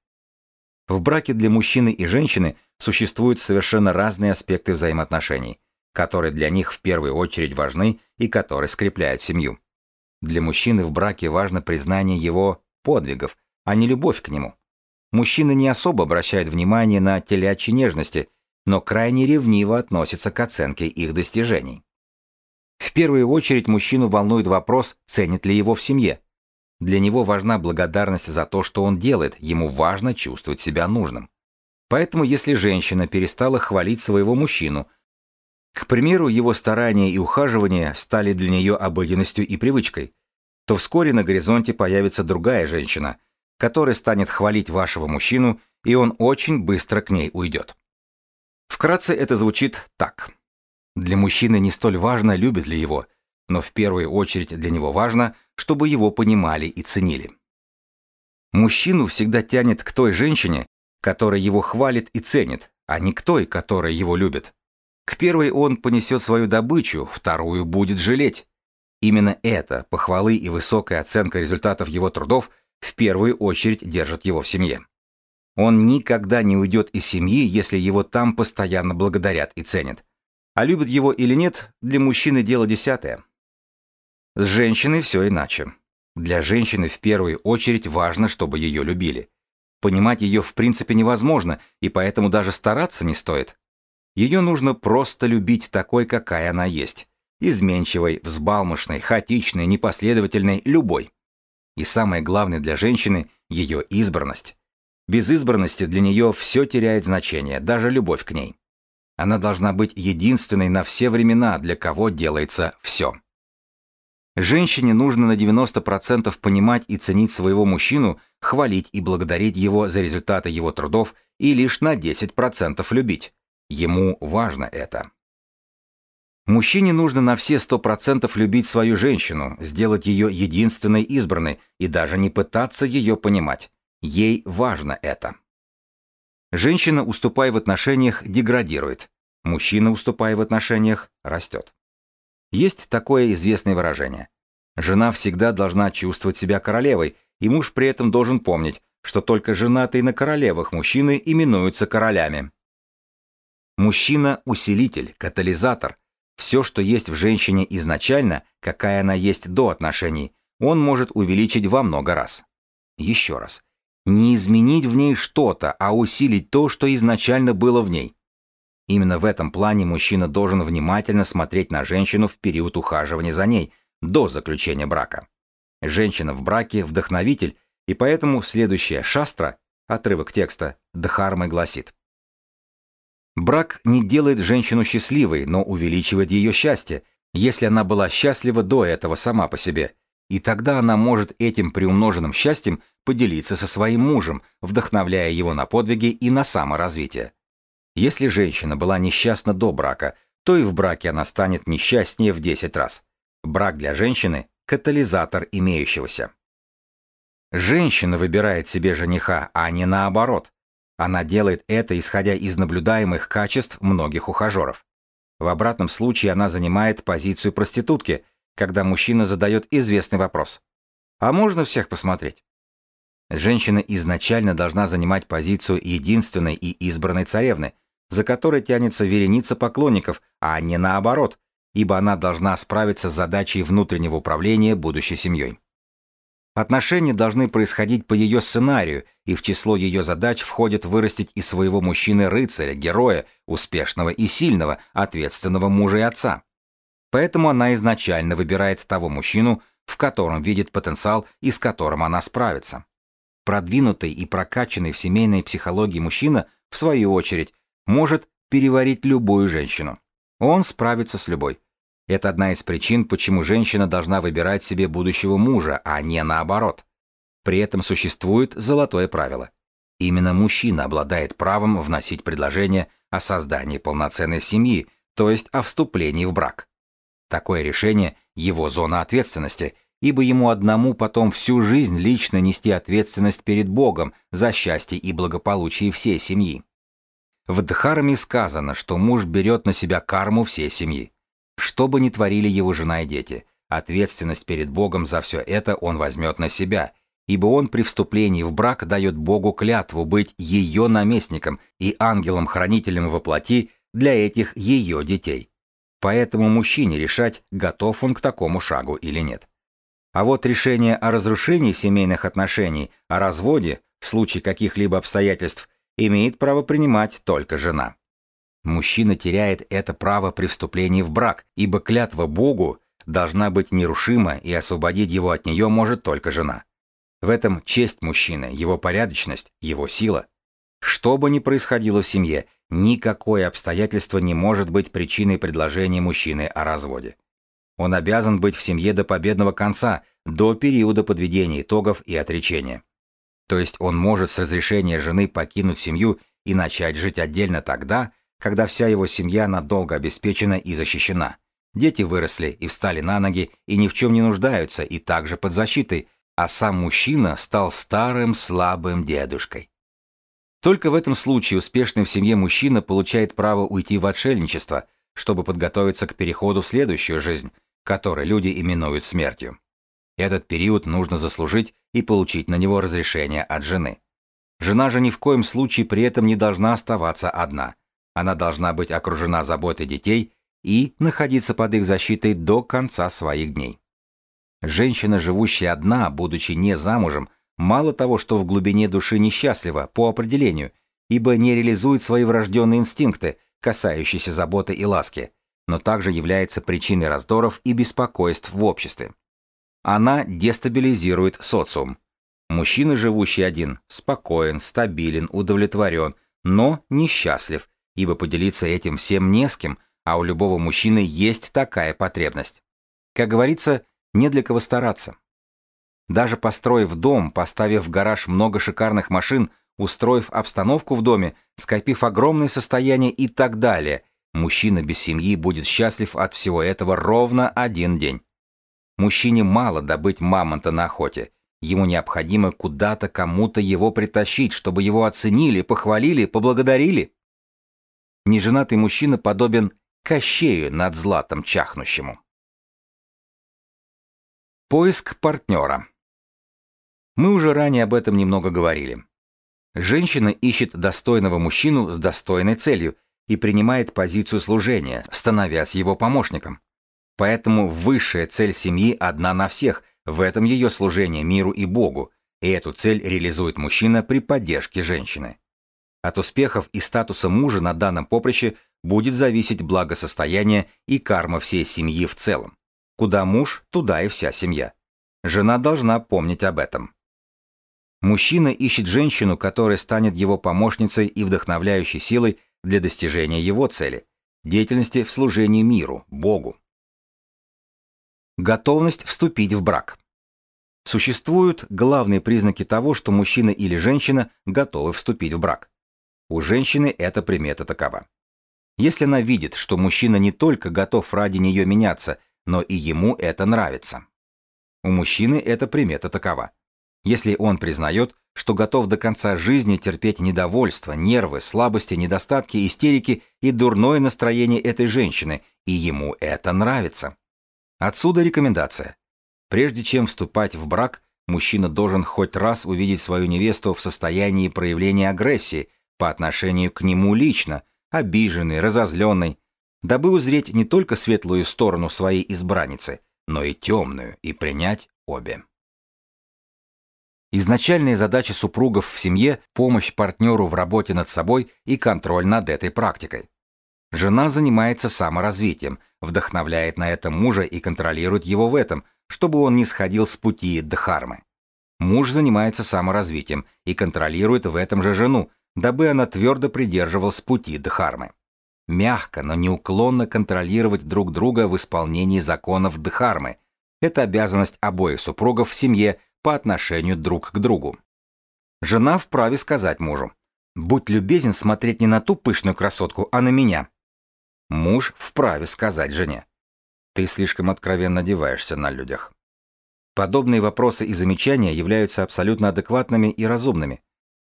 В браке для мужчины и женщины существуют совершенно разные аспекты взаимоотношений, которые для них в первую очередь важны и которые скрепляют семью. Для мужчины в браке важно признание его подвигов, а не любовь к нему. Мужчины не особо обращают внимание на телячьи нежности, но крайне ревниво относятся к оценке их достижений. В первую очередь мужчину волнует вопрос, ценит ли его в семье. Для него важна благодарность за то, что он делает, ему важно чувствовать себя нужным. Поэтому если женщина перестала хвалить своего мужчину, к примеру, его старания и ухаживания стали для нее обыденностью и привычкой, то вскоре на горизонте появится другая женщина, который станет хвалить вашего мужчину, и он очень быстро к ней уйдет. Вкратце это звучит так. Для мужчины не столь важно, любит ли его, но в первую очередь для него важно, чтобы его понимали и ценили. Мужчину всегда тянет к той женщине, которая его хвалит и ценит, а не к той, которая его любит. К первой он понесет свою добычу, вторую будет жалеть. Именно это, похвалы и высокая оценка результатов его трудов – в первую очередь держат его в семье. Он никогда не уйдет из семьи, если его там постоянно благодарят и ценят. А любят его или нет, для мужчины дело десятое. С женщиной все иначе. Для женщины в первую очередь важно, чтобы ее любили. Понимать ее в принципе невозможно, и поэтому даже стараться не стоит. Ее нужно просто любить такой, какая она есть. Изменчивой, взбалмошной, хаотичной, непоследовательной, любой. И самое главное для женщины – ее избранность. Без избранности для нее все теряет значение, даже любовь к ней. Она должна быть единственной на все времена, для кого делается все. Женщине нужно на 90% понимать и ценить своего мужчину, хвалить и благодарить его за результаты его трудов и лишь на 10% любить. Ему важно это. Мужчине нужно на все 100% любить свою женщину, сделать ее единственной избранной и даже не пытаться ее понимать. Ей важно это. Женщина, уступая в отношениях, деградирует. Мужчина, уступая в отношениях, растет. Есть такое известное выражение. Жена всегда должна чувствовать себя королевой, и муж при этом должен помнить, что только женатые на королевах мужчины именуются королями. Мужчина – усилитель, катализатор. Все, что есть в женщине изначально, какая она есть до отношений, он может увеличить во много раз. Еще раз. Не изменить в ней что-то, а усилить то, что изначально было в ней. Именно в этом плане мужчина должен внимательно смотреть на женщину в период ухаживания за ней, до заключения брака. Женщина в браке – вдохновитель, и поэтому следующая шастра, отрывок текста, Дхармы гласит. Брак не делает женщину счастливой, но увеличивает ее счастье, если она была счастлива до этого сама по себе, и тогда она может этим приумноженным счастьем поделиться со своим мужем, вдохновляя его на подвиги и на саморазвитие. Если женщина была несчастна до брака, то и в браке она станет несчастнее в 10 раз. Брак для женщины – катализатор имеющегося. Женщина выбирает себе жениха, а не наоборот. Она делает это, исходя из наблюдаемых качеств многих ухажеров. В обратном случае она занимает позицию проститутки, когда мужчина задает известный вопрос. «А можно всех посмотреть?» Женщина изначально должна занимать позицию единственной и избранной царевны, за которой тянется вереница поклонников, а не наоборот, ибо она должна справиться с задачей внутреннего управления будущей семьей. Отношения должны происходить по ее сценарию, и в число ее задач входит вырастить из своего мужчины рыцаря, героя, успешного и сильного, ответственного мужа и отца. Поэтому она изначально выбирает того мужчину, в котором видит потенциал и с которым она справится. Продвинутый и прокачанный в семейной психологии мужчина, в свою очередь, может переварить любую женщину. Он справится с любой. Это одна из причин, почему женщина должна выбирать себе будущего мужа, а не наоборот. При этом существует золотое правило. Именно мужчина обладает правом вносить предложение о создании полноценной семьи, то есть о вступлении в брак. Такое решение – его зона ответственности – ибо ему одному потом всю жизнь лично нести ответственность перед Богом за счастье и благополучие всей семьи. В Дхарме сказано, что муж берет на себя карму всей семьи. Что бы ни творили его жена и дети, ответственность перед Богом за все это он возьмет на себя, ибо он при вступлении в брак дает Богу клятву быть ее наместником и ангелом-хранителем во плоти для этих ее детей. Поэтому мужчине решать, готов он к такому шагу или нет. А вот решение о разрушении семейных отношений, о разводе, в случае каких-либо обстоятельств, имеет право принимать только жена. Мужчина теряет это право при вступлении в брак, ибо клятва Богу должна быть нерушима, и освободить его от нее может только жена. В этом честь мужчины, его порядочность, его сила. Что бы ни происходило в семье, никакое обстоятельство не может быть причиной предложения мужчины о разводе. Он обязан быть в семье до победного конца, до периода подведения итогов и отречения. То есть он может с разрешения жены покинуть семью и начать жить отдельно тогда, когда вся его семья надолго обеспечена и защищена. Дети выросли и встали на ноги и ни в чем не нуждаются и также под защитой, а сам мужчина стал старым слабым дедушкой. Только в этом случае успешный в семье мужчина получает право уйти в отшельничество, чтобы подготовиться к переходу в следующую жизнь, который люди именуют смертью. Этот период нужно заслужить и получить на него разрешение от жены. Жена же ни в коем случае при этом не должна оставаться одна. Она должна быть окружена заботой детей и находиться под их защитой до конца своих дней. Женщина, живущая одна, будучи не замужем, мало того, что в глубине души несчастлива, по определению, ибо не реализует свои врожденные инстинкты, касающиеся заботы и ласки, но также является причиной раздоров и беспокойств в обществе. Она дестабилизирует социум. Мужчина, живущий один, спокоен, стабилен, удовлетворен, но несчастлив, ибо поделиться этим всем не с кем, а у любого мужчины есть такая потребность. Как говорится, не для кого стараться. Даже построив дом, поставив в гараж много шикарных машин, устроив обстановку в доме, скопив огромное состояние и так далее, мужчина без семьи будет счастлив от всего этого ровно один день. Мужчине мало добыть мамонта на охоте. Ему необходимо куда-то кому-то его притащить, чтобы его оценили, похвалили, поблагодарили. Неженатый мужчина подобен Кощею над златом чахнущему. Поиск партнера. Мы уже ранее об этом немного говорили. Женщина ищет достойного мужчину с достойной целью и принимает позицию служения, становясь его помощником. Поэтому высшая цель семьи одна на всех, в этом ее служение миру и Богу, и эту цель реализует мужчина при поддержке женщины. От успехов и статуса мужа на данном поприще будет зависеть благосостояние и карма всей семьи в целом. Куда муж, туда и вся семья. Жена должна помнить об этом. Мужчина ищет женщину, которая станет его помощницей и вдохновляющей силой для достижения его цели – деятельности в служении миру, Богу. Готовность вступить в брак. Существуют главные признаки того, что мужчина или женщина готовы вступить в брак. У женщины эта примета такова. Если она видит, что мужчина не только готов ради нее меняться, но и ему это нравится. У мужчины эта примета такова. Если он признает, что готов до конца жизни терпеть недовольство, нервы, слабости, недостатки, истерики и дурное настроение этой женщины, и ему это нравится. Отсюда рекомендация. Прежде чем вступать в брак, мужчина должен хоть раз увидеть свою невесту в состоянии проявления агрессии по отношению к нему лично – обиженный, разозленный, дабы узреть не только светлую сторону своей избранницы, но и темную, и принять обе. Изначальная задача супругов в семье – помощь партнеру в работе над собой и контроль над этой практикой. Жена занимается саморазвитием, вдохновляет на это мужа и контролирует его в этом, чтобы он не сходил с пути дхармы. Муж занимается саморазвитием и контролирует в этом же жену, дабы она твердо придерживалась пути Дхармы. Мягко, но неуклонно контролировать друг друга в исполнении законов Дхармы – это обязанность обоих супругов в семье по отношению друг к другу. Жена вправе сказать мужу «Будь любезен смотреть не на ту пышную красотку, а на меня». Муж вправе сказать жене «Ты слишком откровенно одеваешься на людях». Подобные вопросы и замечания являются абсолютно адекватными и разумными,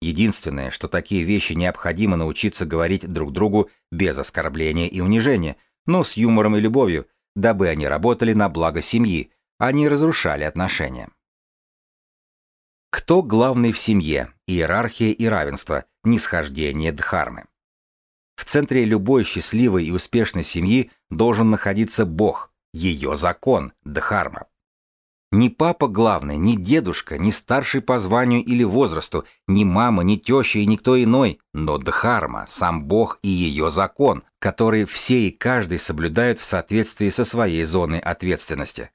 Единственное, что такие вещи необходимо научиться говорить друг другу без оскорбления и унижения, но с юмором и любовью, дабы они работали на благо семьи, а не разрушали отношения. Кто главный в семье? Иерархия и равенство, нисхождение Дхармы. В центре любой счастливой и успешной семьи должен находиться Бог, ее закон, Дхарма. Ни папа главный, ни дедушка, ни старший по званию или возрасту, ни мама, ни теща и никто иной, но Дхарма, сам Бог и ее закон, который все и каждый соблюдают в соответствии со своей зоной ответственности.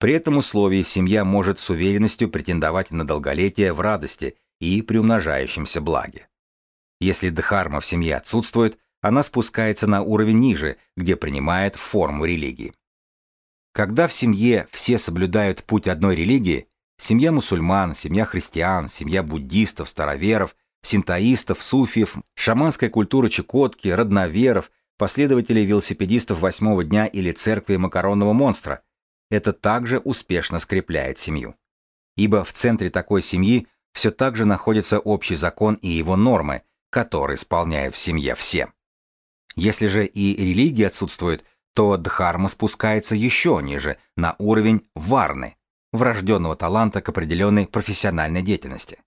При этом условии семья может с уверенностью претендовать на долголетие в радости и приумножающемся благе. Если дхарма в семье отсутствует, она спускается на уровень ниже, где принимает форму религии. Когда в семье все соблюдают путь одной религии, семья мусульман, семья христиан, семья буддистов, староверов, синтоистов, суфиев, шаманская культура Чукотки, родноверов, последователей велосипедистов восьмого дня или церкви макаронного монстра, это также успешно скрепляет семью. Ибо в центре такой семьи все так же находится общий закон и его нормы, которые исполняют в семье все. Если же и религия отсутствует, то дхарма спускается еще ниже, на уровень варны, врожденного таланта к определенной профессиональной деятельности.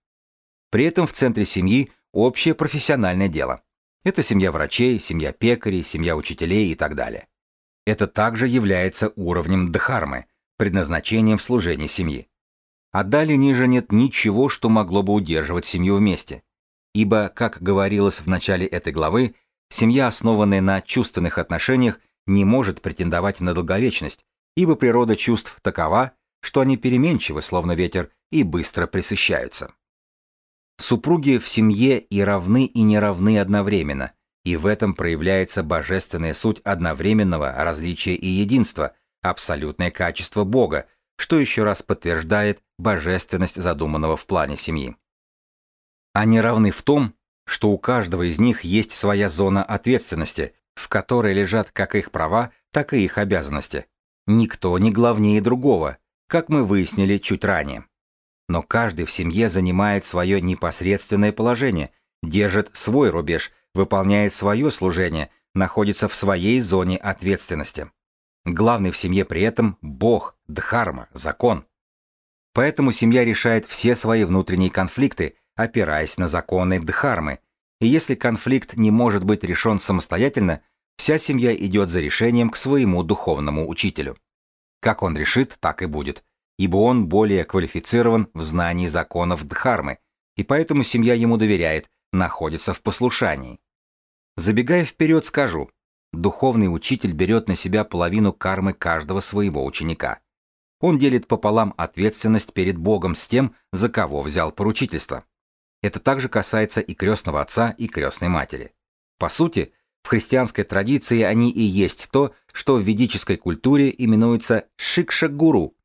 При этом в центре семьи общее профессиональное дело. Это семья врачей, семья пекарей, семья учителей и так далее. Это также является уровнем дхармы, предназначением в служении семьи. А далее ниже нет ничего, что могло бы удерживать семью вместе. Ибо, как говорилось в начале этой главы, семья, основанная на чувственных отношениях, не может претендовать на долговечность, ибо природа чувств такова, что они переменчивы, словно ветер, и быстро пресыщаются. Супруги в семье и равны, и не равны одновременно, и в этом проявляется божественная суть одновременного различия и единства, абсолютное качество Бога, что еще раз подтверждает божественность задуманного в плане семьи. Они равны в том, что у каждого из них есть своя зона ответственности, в которой лежат как их права, так и их обязанности. Никто не главнее другого, как мы выяснили чуть ранее. Но каждый в семье занимает свое непосредственное положение, держит свой рубеж, выполняет свое служение, находится в своей зоне ответственности. Главный в семье при этом – Бог, Дхарма, закон. Поэтому семья решает все свои внутренние конфликты, опираясь на законы Дхармы, и если конфликт не может быть решен самостоятельно, вся семья идет за решением к своему духовному учителю. Как он решит, так и будет, ибо он более квалифицирован в знании законов Дхармы, и поэтому семья ему доверяет, находится в послушании. Забегая вперед, скажу, духовный учитель берет на себя половину кармы каждого своего ученика. Он делит пополам ответственность перед Богом с тем, за кого взял поручительство. Это также касается и крестного отца, и крестной матери. По сути, в христианской традиции они и есть то, что в ведической культуре именуется шикша-гуру,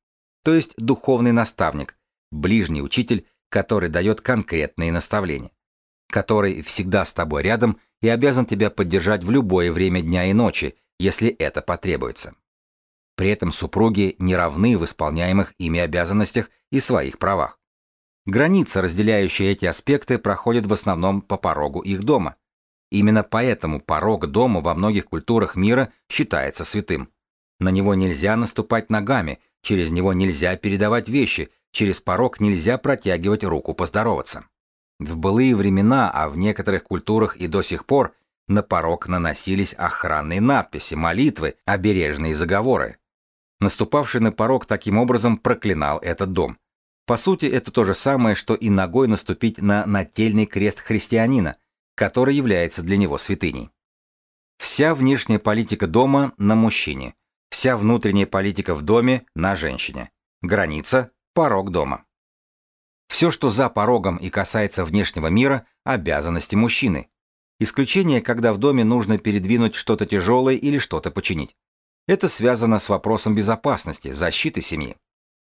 то есть духовный наставник, ближний учитель, который дает конкретные наставления, который всегда с тобой рядом и обязан тебя поддержать в любое время дня и ночи, если это потребуется. При этом супруги не равны в исполняемых ими обязанностях и своих правах. Граница, разделяющая эти аспекты, проходит в основном по порогу их дома – Именно поэтому порог дома во многих культурах мира считается святым. На него нельзя наступать ногами, через него нельзя передавать вещи, через порог нельзя протягивать руку поздороваться. В былые времена, а в некоторых культурах и до сих пор, на порог наносились охранные надписи, молитвы, обережные заговоры. Наступавший на порог таким образом проклинал этот дом. По сути, это то же самое, что и ногой наступить на нательный крест христианина – который является для него святыней. Вся внешняя политика дома на мужчине, вся внутренняя политика в доме на женщине. Граница – порог дома. Все, что за порогом и касается внешнего мира – обязанности мужчины. Исключение, когда в доме нужно передвинуть что-то тяжелое или что-то починить. Это связано с вопросом безопасности, защиты семьи.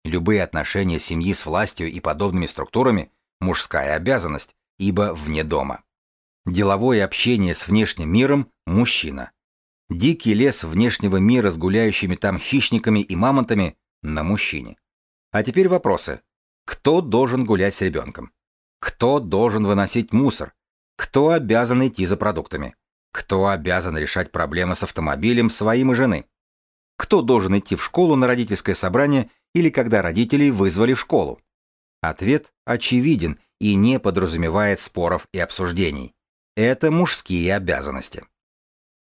Любые отношения семьи с властью и подобными структурами – мужская обязанность, ибо вне дома. Деловое общение с внешним миром – мужчина. Дикий лес внешнего мира с гуляющими там хищниками и мамонтами – на мужчине. А теперь вопросы. Кто должен гулять с ребенком? Кто должен выносить мусор? Кто обязан идти за продуктами? Кто обязан решать проблемы с автомобилем своим и жены? Кто должен идти в школу на родительское собрание или когда родителей вызвали в школу? Ответ очевиден и не подразумевает споров и обсуждений. Это мужские обязанности.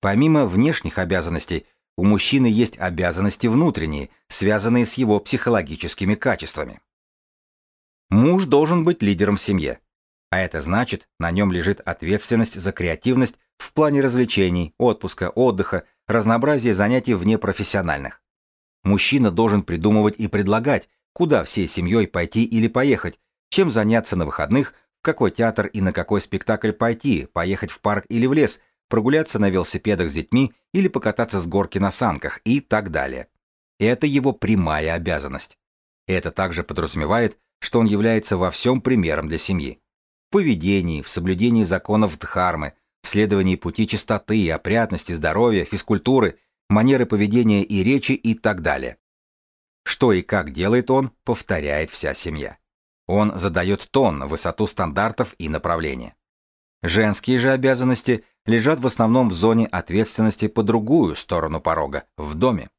Помимо внешних обязанностей, у мужчины есть обязанности внутренние, связанные с его психологическими качествами. Муж должен быть лидером в семье. А это значит, на нем лежит ответственность за креативность в плане развлечений, отпуска, отдыха, разнообразия занятий вне профессиональных. Мужчина должен придумывать и предлагать, куда всей семьей пойти или поехать, чем заняться на выходных, в какой театр и на какой спектакль пойти, поехать в парк или в лес, прогуляться на велосипедах с детьми или покататься с горки на санках и так далее. Это его прямая обязанность. Это также подразумевает, что он является во всем примером для семьи. В поведении, в соблюдении законов Дхармы, в следовании пути чистоты, опрятности, здоровья, физкультуры, манеры поведения и речи и так далее. Что и как делает он, повторяет вся семья. Он задает тон, высоту стандартов и направления. Женские же обязанности лежат в основном в зоне ответственности по другую сторону порога, в доме.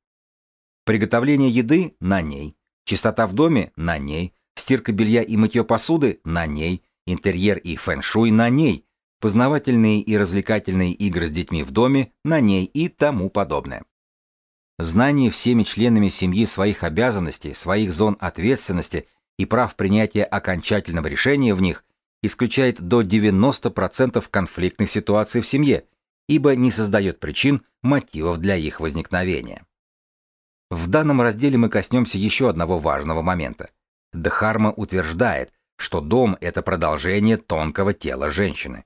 Приготовление еды – на ней, чистота в доме – на ней, стирка белья и мытье посуды – на ней, интерьер и фэн-шуй – на ней, познавательные и развлекательные игры с детьми в доме – на ней и тому подобное. Знание всеми членами семьи своих обязанностей, своих зон ответственности и прав принятия окончательного решения в них исключает до 90% конфликтных ситуаций в семье, ибо не создает причин, мотивов для их возникновения. В данном разделе мы коснемся еще одного важного момента. Дхарма утверждает, что дом – это продолжение тонкого тела женщины.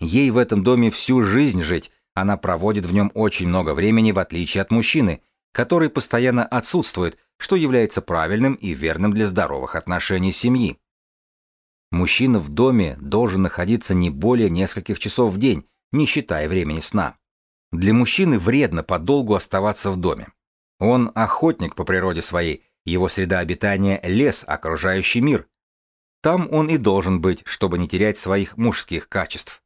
Ей в этом доме всю жизнь жить, она проводит в нем очень много времени, в отличие от мужчины, который постоянно отсутствует, что является правильным и верным для здоровых отношений семьи. Мужчина в доме должен находиться не более нескольких часов в день, не считая времени сна. Для мужчины вредно подолгу оставаться в доме. Он охотник по природе своей, его среда обитания – лес, окружающий мир. Там он и должен быть, чтобы не терять своих мужских качеств.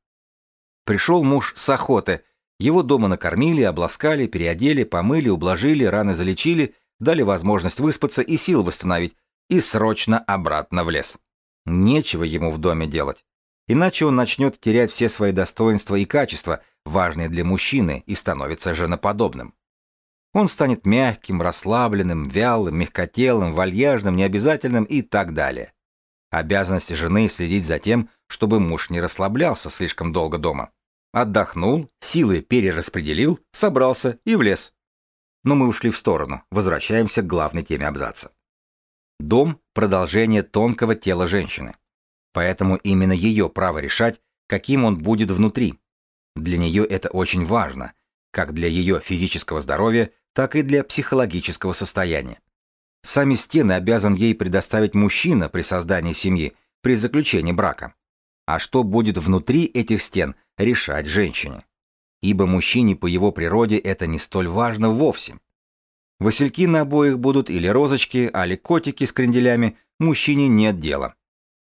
Пришел муж с охоты, его дома накормили, обласкали, переодели, помыли, ублажили, раны залечили, дали возможность выспаться и сил восстановить, и срочно обратно в лес. Нечего ему в доме делать. Иначе он начнет терять все свои достоинства и качества, важные для мужчины, и становится женоподобным. Он станет мягким, расслабленным, вялым, мягкотелым, вальяжным, необязательным и так далее. Обязанность жены следить за тем, чтобы муж не расслаблялся слишком долго дома. Отдохнул, силы перераспределил, собрался и влез. Но мы ушли в сторону, возвращаемся к главной теме абзаца. Дом – продолжение тонкого тела женщины. Поэтому именно ее право решать, каким он будет внутри. Для нее это очень важно, как для ее физического здоровья, так и для психологического состояния. Сами стены обязан ей предоставить мужчина при создании семьи, при заключении брака. А что будет внутри этих стен, решать женщине. Ибо мужчине по его природе это не столь важно вовсе. Васильки на обоих будут или розочки, али котики с кренделями, мужчине нет дела.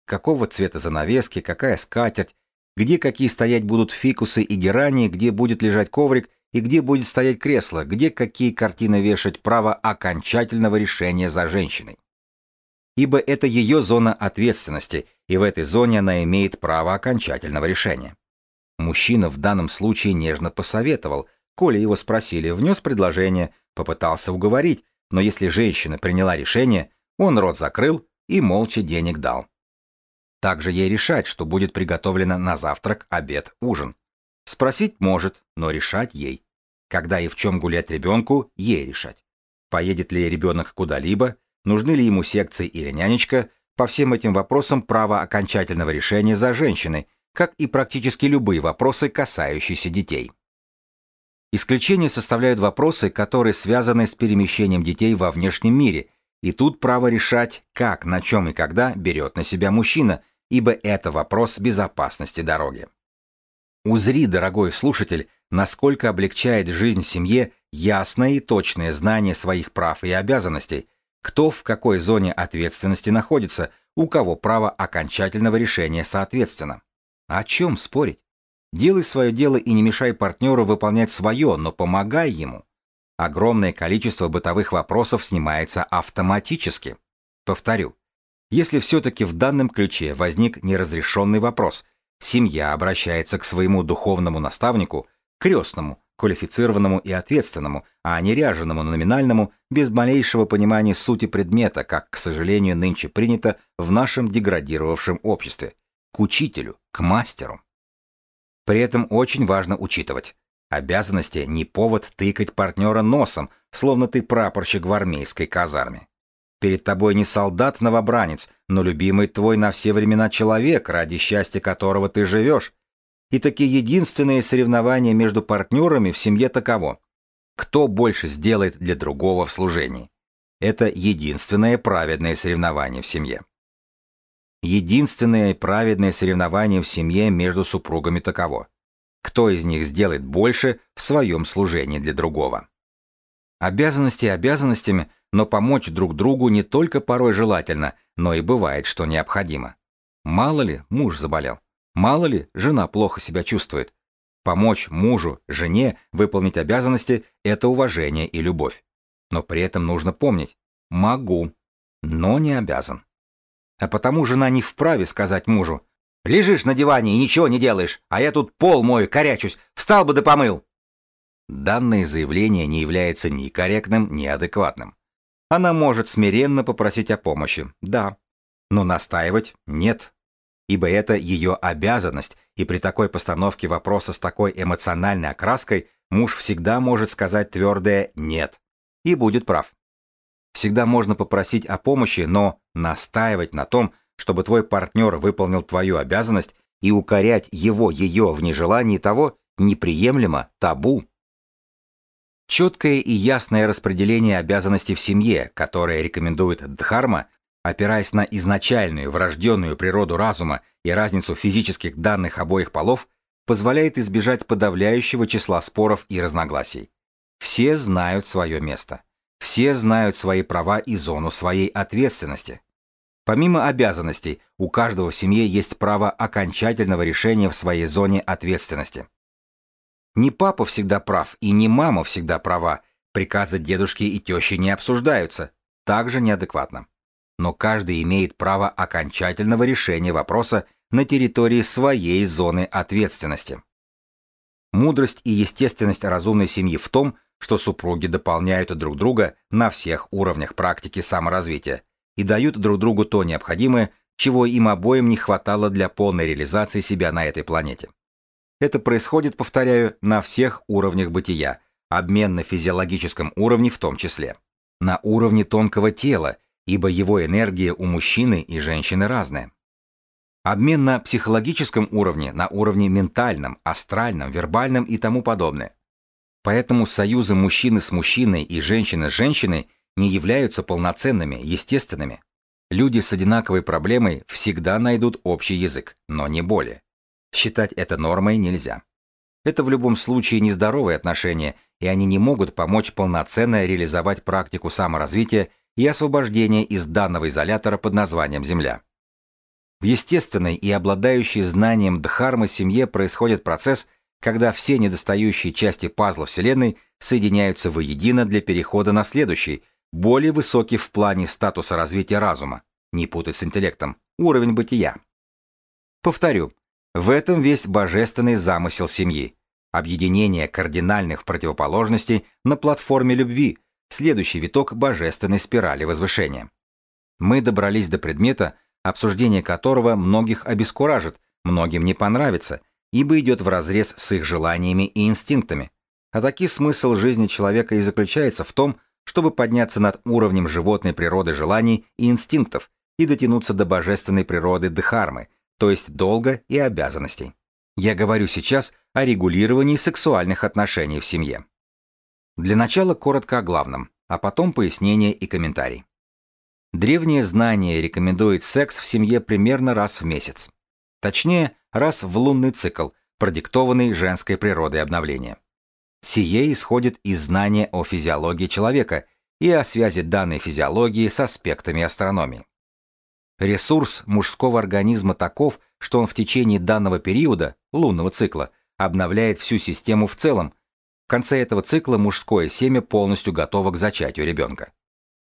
Какого цвета занавески, какая скатерть, где какие стоять будут фикусы и герани, где будет лежать коврик и где будет стоять кресло, где какие картины вешать право окончательного решения за женщиной. Ибо это ее зона ответственности, и в этой зоне она имеет право окончательного решения. Мужчина в данном случае нежно посоветовал, коли его спросили, внес предложение, попытался уговорить, но если женщина приняла решение, он рот закрыл и молча денег дал. Также ей решать, что будет приготовлено на завтрак, обед, ужин. Спросить может, но решать ей. Когда и в чем гулять ребенку, ей решать. Поедет ли ребенок куда-либо, нужны ли ему секции или нянечка, по всем этим вопросам право окончательного решения за женщиной, как и практически любые вопросы, касающиеся детей. Исключение составляют вопросы, которые связаны с перемещением детей во внешнем мире, и тут право решать, как, на чем и когда берет на себя мужчина, ибо это вопрос безопасности дороги. Узри, дорогой слушатель, насколько облегчает жизнь семье ясное и точное знание своих прав и обязанностей, кто в какой зоне ответственности находится, у кого право окончательного решения соответственно. О чем спорить? Делай свое дело и не мешай партнеру выполнять свое, но помогай ему. Огромное количество бытовых вопросов снимается автоматически. Повторю, если все-таки в данном ключе возник неразрешенный вопрос, семья обращается к своему духовному наставнику, крестному, квалифицированному и ответственному, а не ряженому номинальному, без малейшего понимания сути предмета, как, к сожалению, нынче принято в нашем деградировавшем обществе, к учителю, к мастеру. При этом очень важно учитывать, обязанности не повод тыкать партнера носом, словно ты прапорщик в армейской казарме. Перед тобой не солдат-новобранец, но любимый твой на все времена человек, ради счастья которого ты живешь, и такие единственные соревнования между партнерами в семье таково. Кто больше сделает для другого в служении? Это единственное праведное соревнование в семье. Единственное праведное соревнование в семье между супругами таково. Кто из них сделает больше в своем служении для другого? Обязанности обязанностями, но помочь друг другу не только порой желательно, но и бывает, что необходимо. Мало ли, муж заболел. Мало ли, жена плохо себя чувствует. Помочь мужу, жене выполнить обязанности – это уважение и любовь. Но при этом нужно помнить – могу, но не обязан. А потому жена не вправе сказать мужу «Лежишь на диване и ничего не делаешь, а я тут пол мою, корячусь, встал бы да помыл». Данное заявление не является ни корректным, ни адекватным. Она может смиренно попросить о помощи, да, но настаивать нет, ибо это ее обязанность, и при такой постановке вопроса с такой эмоциональной окраской муж всегда может сказать твердое «нет» и будет прав. Всегда можно попросить о помощи, но настаивать на том, чтобы твой партнер выполнил твою обязанность и укорять его ее в нежелании того неприемлемо, табу. Четкое и ясное распределение обязанностей в семье, которое рекомендует Дхарма, опираясь на изначальную врожденную природу разума и разницу физических данных обоих полов, позволяет избежать подавляющего числа споров и разногласий. Все знают свое место. Все знают свои права и зону своей ответственности. Помимо обязанностей, у каждого в семье есть право окончательного решения в своей зоне ответственности. Не папа всегда прав и не мама всегда права, приказы дедушки и тещи не обсуждаются, также неадекватно. Но каждый имеет право окончательного решения вопроса на территории своей зоны ответственности. Мудрость и естественность разумной семьи в том, что супруги дополняют друг друга на всех уровнях практики саморазвития и дают друг другу то необходимое, чего им обоим не хватало для полной реализации себя на этой планете. Это происходит, повторяю, на всех уровнях бытия, обмен на физиологическом уровне в том числе. На уровне тонкого тела, ибо его энергия у мужчины и женщины разная. Обмен на психологическом уровне, на уровне ментальном, астральном, вербальном и тому подобное. Поэтому союзы мужчины с мужчиной и женщины с женщиной не являются полноценными, естественными. Люди с одинаковой проблемой всегда найдут общий язык, но не более. Считать это нормой нельзя. Это в любом случае нездоровые отношения, и они не могут помочь полноценно реализовать практику саморазвития и освобождения из данного изолятора под названием Земля. В естественной и обладающей знанием Дхармы семье происходит процесс, когда все недостающие части пазла Вселенной соединяются воедино для перехода на следующий, более высокий в плане статуса развития разума, не путать с интеллектом, уровень бытия. Повторю, в этом весь божественный замысел семьи. Объединение кардинальных противоположностей на платформе любви, следующий виток божественной спирали возвышения. Мы добрались до предмета, обсуждение которого многих обескуражит, многим не понравится, ибо идет вразрез с их желаниями и инстинктами. А таки смысл жизни человека и заключается в том, чтобы подняться над уровнем животной природы желаний и инстинктов и дотянуться до божественной природы Дхармы, то есть долга и обязанностей. Я говорю сейчас о регулировании сексуальных отношений в семье. Для начала коротко о главном, а потом пояснение и комментарий. Древнее знание рекомендует секс в семье примерно раз в месяц. Точнее, раз в лунный цикл, продиктованный женской природой обновления. Сие исходит из знания о физиологии человека и о связи данной физиологии с аспектами астрономии. Ресурс мужского организма таков, что он в течение данного периода, лунного цикла, обновляет всю систему в целом. В конце этого цикла мужское семя полностью готово к зачатию ребенка.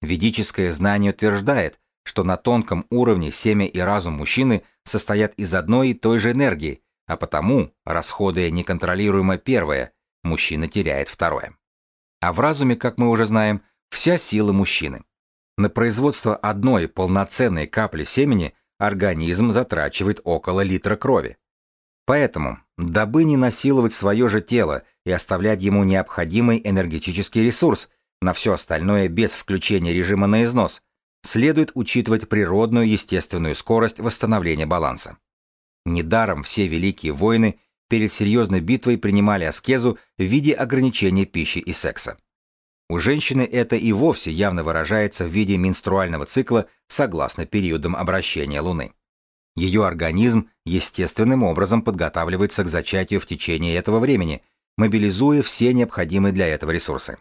Ведическое знание утверждает, что на тонком уровне семя и разум мужчины состоят из одной и той же энергии, а потому, расходуя неконтролируемо первое, мужчина теряет второе. А в разуме, как мы уже знаем, вся сила мужчины. На производство одной полноценной капли семени организм затрачивает около литра крови. Поэтому, дабы не насиловать свое же тело и оставлять ему необходимый энергетический ресурс на все остальное без включения режима на износ, следует учитывать природную естественную скорость восстановления баланса. Недаром все великие воины перед серьезной битвой принимали аскезу в виде ограничения пищи и секса. У женщины это и вовсе явно выражается в виде менструального цикла согласно периодам обращения Луны. Ее организм естественным образом подготавливается к зачатию в течение этого времени, мобилизуя все необходимые для этого ресурсы.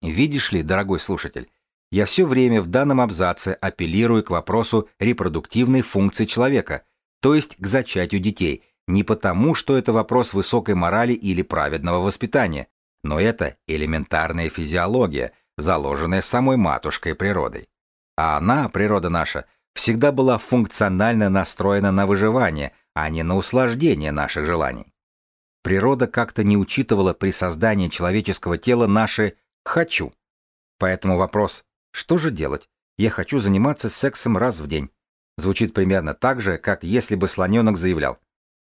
Видишь ли, дорогой слушатель, я все время в данном абзаце апеллирую к вопросу репродуктивной функции человека, то есть к зачатию детей, не потому, что это вопрос высокой морали или праведного воспитания, но это элементарная физиология, заложенная самой матушкой природой. А она, природа наша, всегда была функционально настроена на выживание, а не на услаждение наших желаний. Природа как-то не учитывала при создании человеческого тела наши «хочу». Поэтому вопрос «что же делать? Я хочу заниматься сексом раз в день» звучит примерно так же, как если бы слоненок заявлял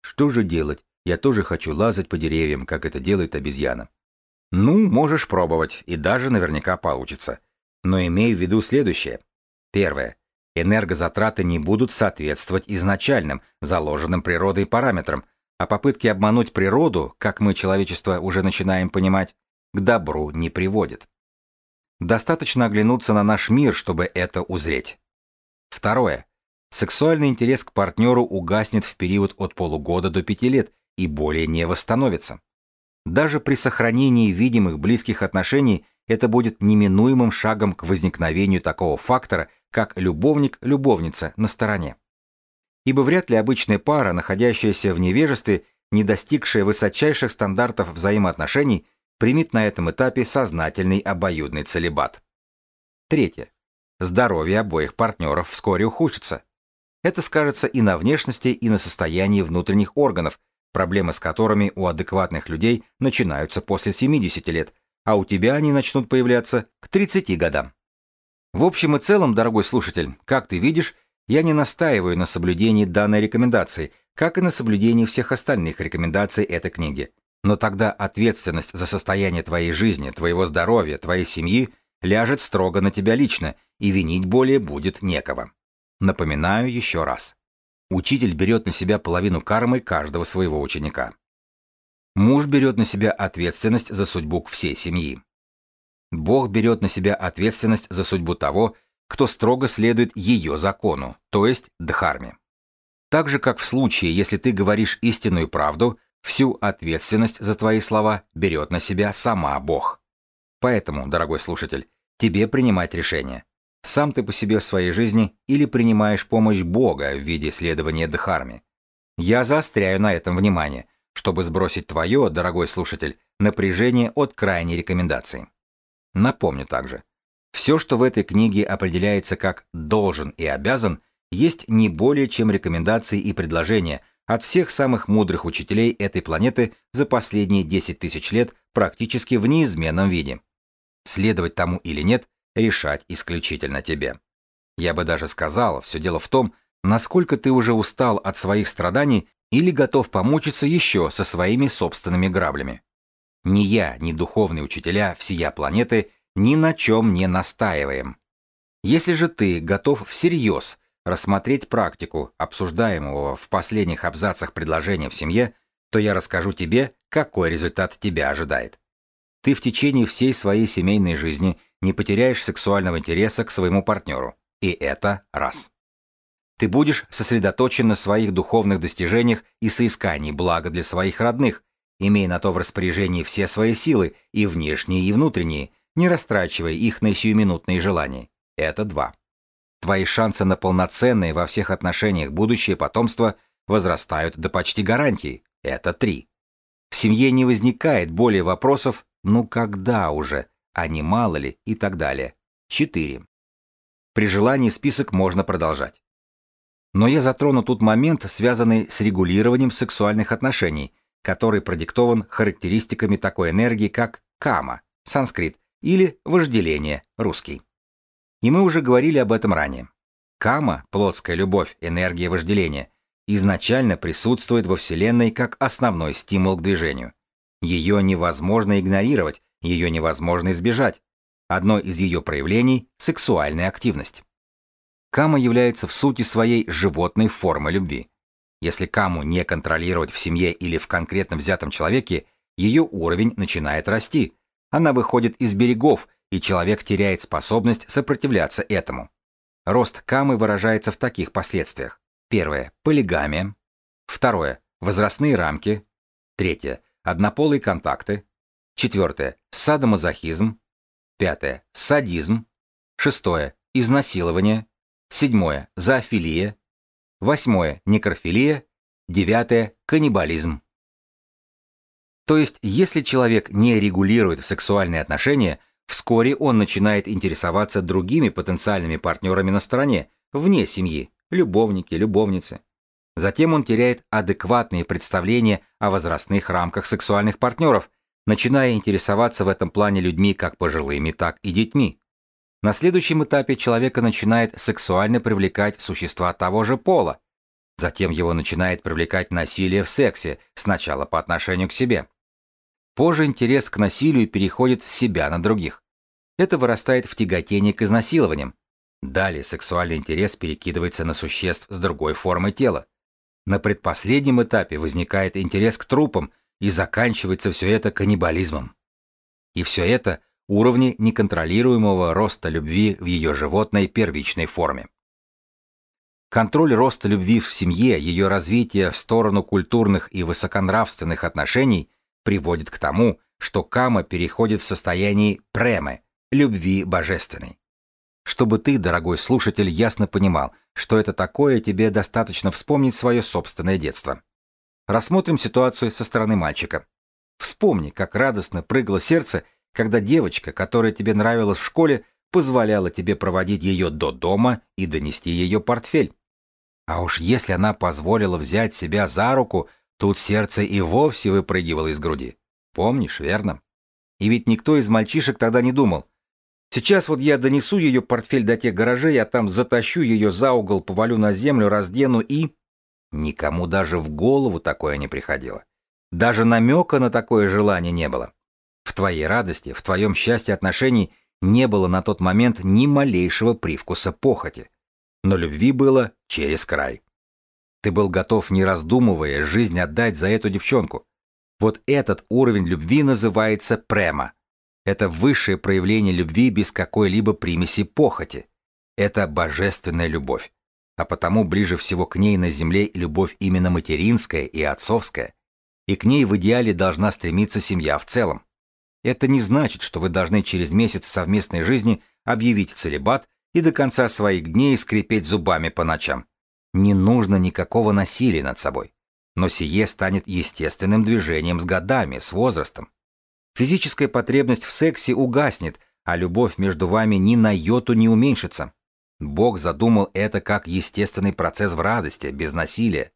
«что же делать? Я тоже хочу лазать по деревьям, как это делает обезьяна». Ну, можешь пробовать, и даже наверняка получится. Но имей в виду следующее. Первое. Энергозатраты не будут соответствовать изначальным, заложенным природой параметрам, а попытки обмануть природу, как мы, человечество, уже начинаем понимать, к добру не приводит. Достаточно оглянуться на наш мир, чтобы это узреть. Второе. Сексуальный интерес к партнеру угаснет в период от полугода до пяти лет и более не восстановится. Даже при сохранении видимых близких отношений это будет неминуемым шагом к возникновению такого фактора, как любовник-любовница на стороне ибо вряд ли обычная пара, находящаяся в невежестве, не достигшая высочайших стандартов взаимоотношений, примет на этом этапе сознательный обоюдный целебат. Третье. Здоровье обоих партнеров вскоре ухудшится. Это скажется и на внешности, и на состоянии внутренних органов, проблемы с которыми у адекватных людей начинаются после 70 лет, а у тебя они начнут появляться к 30 годам. В общем и целом, дорогой слушатель, как ты видишь, я не настаиваю на соблюдении данной рекомендации, как и на соблюдении всех остальных рекомендаций этой книги. Но тогда ответственность за состояние твоей жизни, твоего здоровья, твоей семьи ляжет строго на тебя лично, и винить более будет некого. Напоминаю еще раз. Учитель берет на себя половину кармы каждого своего ученика. Муж берет на себя ответственность за судьбу всей семьи. Бог берет на себя ответственность за судьбу того, кто строго следует ее закону, то есть дхарме. Так же, как в случае, если ты говоришь истинную правду, всю ответственность за твои слова берет на себя сама Бог. Поэтому, дорогой слушатель, тебе принимать решение. Сам ты по себе в своей жизни или принимаешь помощь Бога в виде следования Дхарме. Я заостряю на этом внимание, чтобы сбросить твое, дорогой слушатель, напряжение от крайней рекомендации. Напомню также, все, что в этой книге определяется как «должен» и «обязан», есть не более чем рекомендации и предложения от всех самых мудрых учителей этой планеты за последние 10 тысяч лет практически в неизменном виде. Следовать тому или нет, решать исключительно тебе. Я бы даже сказал, все дело в том, насколько ты уже устал от своих страданий или готов помучиться еще со своими собственными граблями. Ни я, ни духовные учителя всея планеты ни на чем не настаиваем. Если же ты готов всерьез рассмотреть практику, обсуждаемого в последних абзацах предложения в семье, то я расскажу тебе, какой результат тебя ожидает. Ты в течение всей своей семейной жизни не потеряешь сексуального интереса к своему партнеру. И это раз. Ты будешь сосредоточен на своих духовных достижениях и соискании блага для своих родных, имея на то в распоряжении все свои силы, и внешние, и внутренние, не растрачивая их на сиюминутные желания. Это два. Твои шансы на полноценное во всех отношениях будущее потомство возрастают до почти гарантии. Это три. В семье не возникает более вопросов «ну когда уже?», а не мало ли и так далее. Четыре. При желании список можно продолжать. Но я затрону тут момент, связанный с регулированием сексуальных отношений, который продиктован характеристиками такой энергии, как кама, санскрит, или вожделение, русский. И мы уже говорили об этом ранее. Кама, плотская любовь, энергия вожделения, изначально присутствует во Вселенной как основной стимул к движению. Ее невозможно игнорировать, ее невозможно избежать. Одно из ее проявлений – сексуальная активность. Кама является в сути своей животной формой любви. Если каму не контролировать в семье или в конкретно взятом человеке, ее уровень начинает расти, она выходит из берегов, и человек теряет способность сопротивляться этому. Рост камы выражается в таких последствиях. Первое – полигамия. Второе – возрастные рамки. Третье – однополые контакты. Четвертое – садомазохизм. Пятое – садизм. Шестое – изнасилование. Седьмое – зоофилия. Восьмое – некрофилия. Девятое – каннибализм. То есть, если человек не регулирует сексуальные отношения, вскоре он начинает интересоваться другими потенциальными партнерами на стороне, вне семьи, любовники, любовницы. Затем он теряет адекватные представления о возрастных рамках сексуальных партнеров, начиная интересоваться в этом плане людьми как пожилыми, так и детьми. На следующем этапе человека начинает сексуально привлекать существа того же пола. Затем его начинает привлекать насилие в сексе, сначала по отношению к себе. Позже интерес к насилию переходит с себя на других. Это вырастает в тяготение к изнасилованиям. Далее сексуальный интерес перекидывается на существ с другой формой тела. На предпоследнем этапе возникает интерес к трупам, и заканчивается все это каннибализмом. И все это уровни неконтролируемого роста любви в ее животной первичной форме. Контроль роста любви в семье, ее развитие в сторону культурных и высоконравственных отношений приводит к тому, что кама переходит в состояние премы, любви божественной. Чтобы ты, дорогой слушатель, ясно понимал, что это такое, тебе достаточно вспомнить свое собственное детство. Рассмотрим ситуацию со стороны мальчика. Вспомни, как радостно прыгало сердце, когда девочка, которая тебе нравилась в школе, позволяла тебе проводить ее до дома и донести ее портфель. А уж если она позволила взять себя за руку, тут сердце и вовсе выпрыгивало из груди. Помнишь, верно? И ведь никто из мальчишек тогда не думал. Сейчас вот я донесу ее портфель до тех гаражей, а там затащу ее за угол, повалю на землю, раздену и... Никому даже в голову такое не приходило. Даже намека на такое желание не было. В твоей радости, в твоем счастье отношений не было на тот момент ни малейшего привкуса похоти. Но любви было через край. Ты был готов, не раздумывая, жизнь отдать за эту девчонку. Вот этот уровень любви называется према. Это высшее проявление любви без какой-либо примеси похоти. Это божественная любовь. А потому ближе всего к ней на земле любовь именно материнская и отцовская. И к ней в идеале должна стремиться семья в целом. Это не значит, что вы должны через месяц совместной жизни объявить целебат и до конца своих дней скрипеть зубами по ночам. Не нужно никакого насилия над собой. Но сие станет естественным движением с годами, с возрастом. Физическая потребность в сексе угаснет, а любовь между вами ни на йоту не уменьшится. Бог задумал это как естественный процесс в радости, без насилия.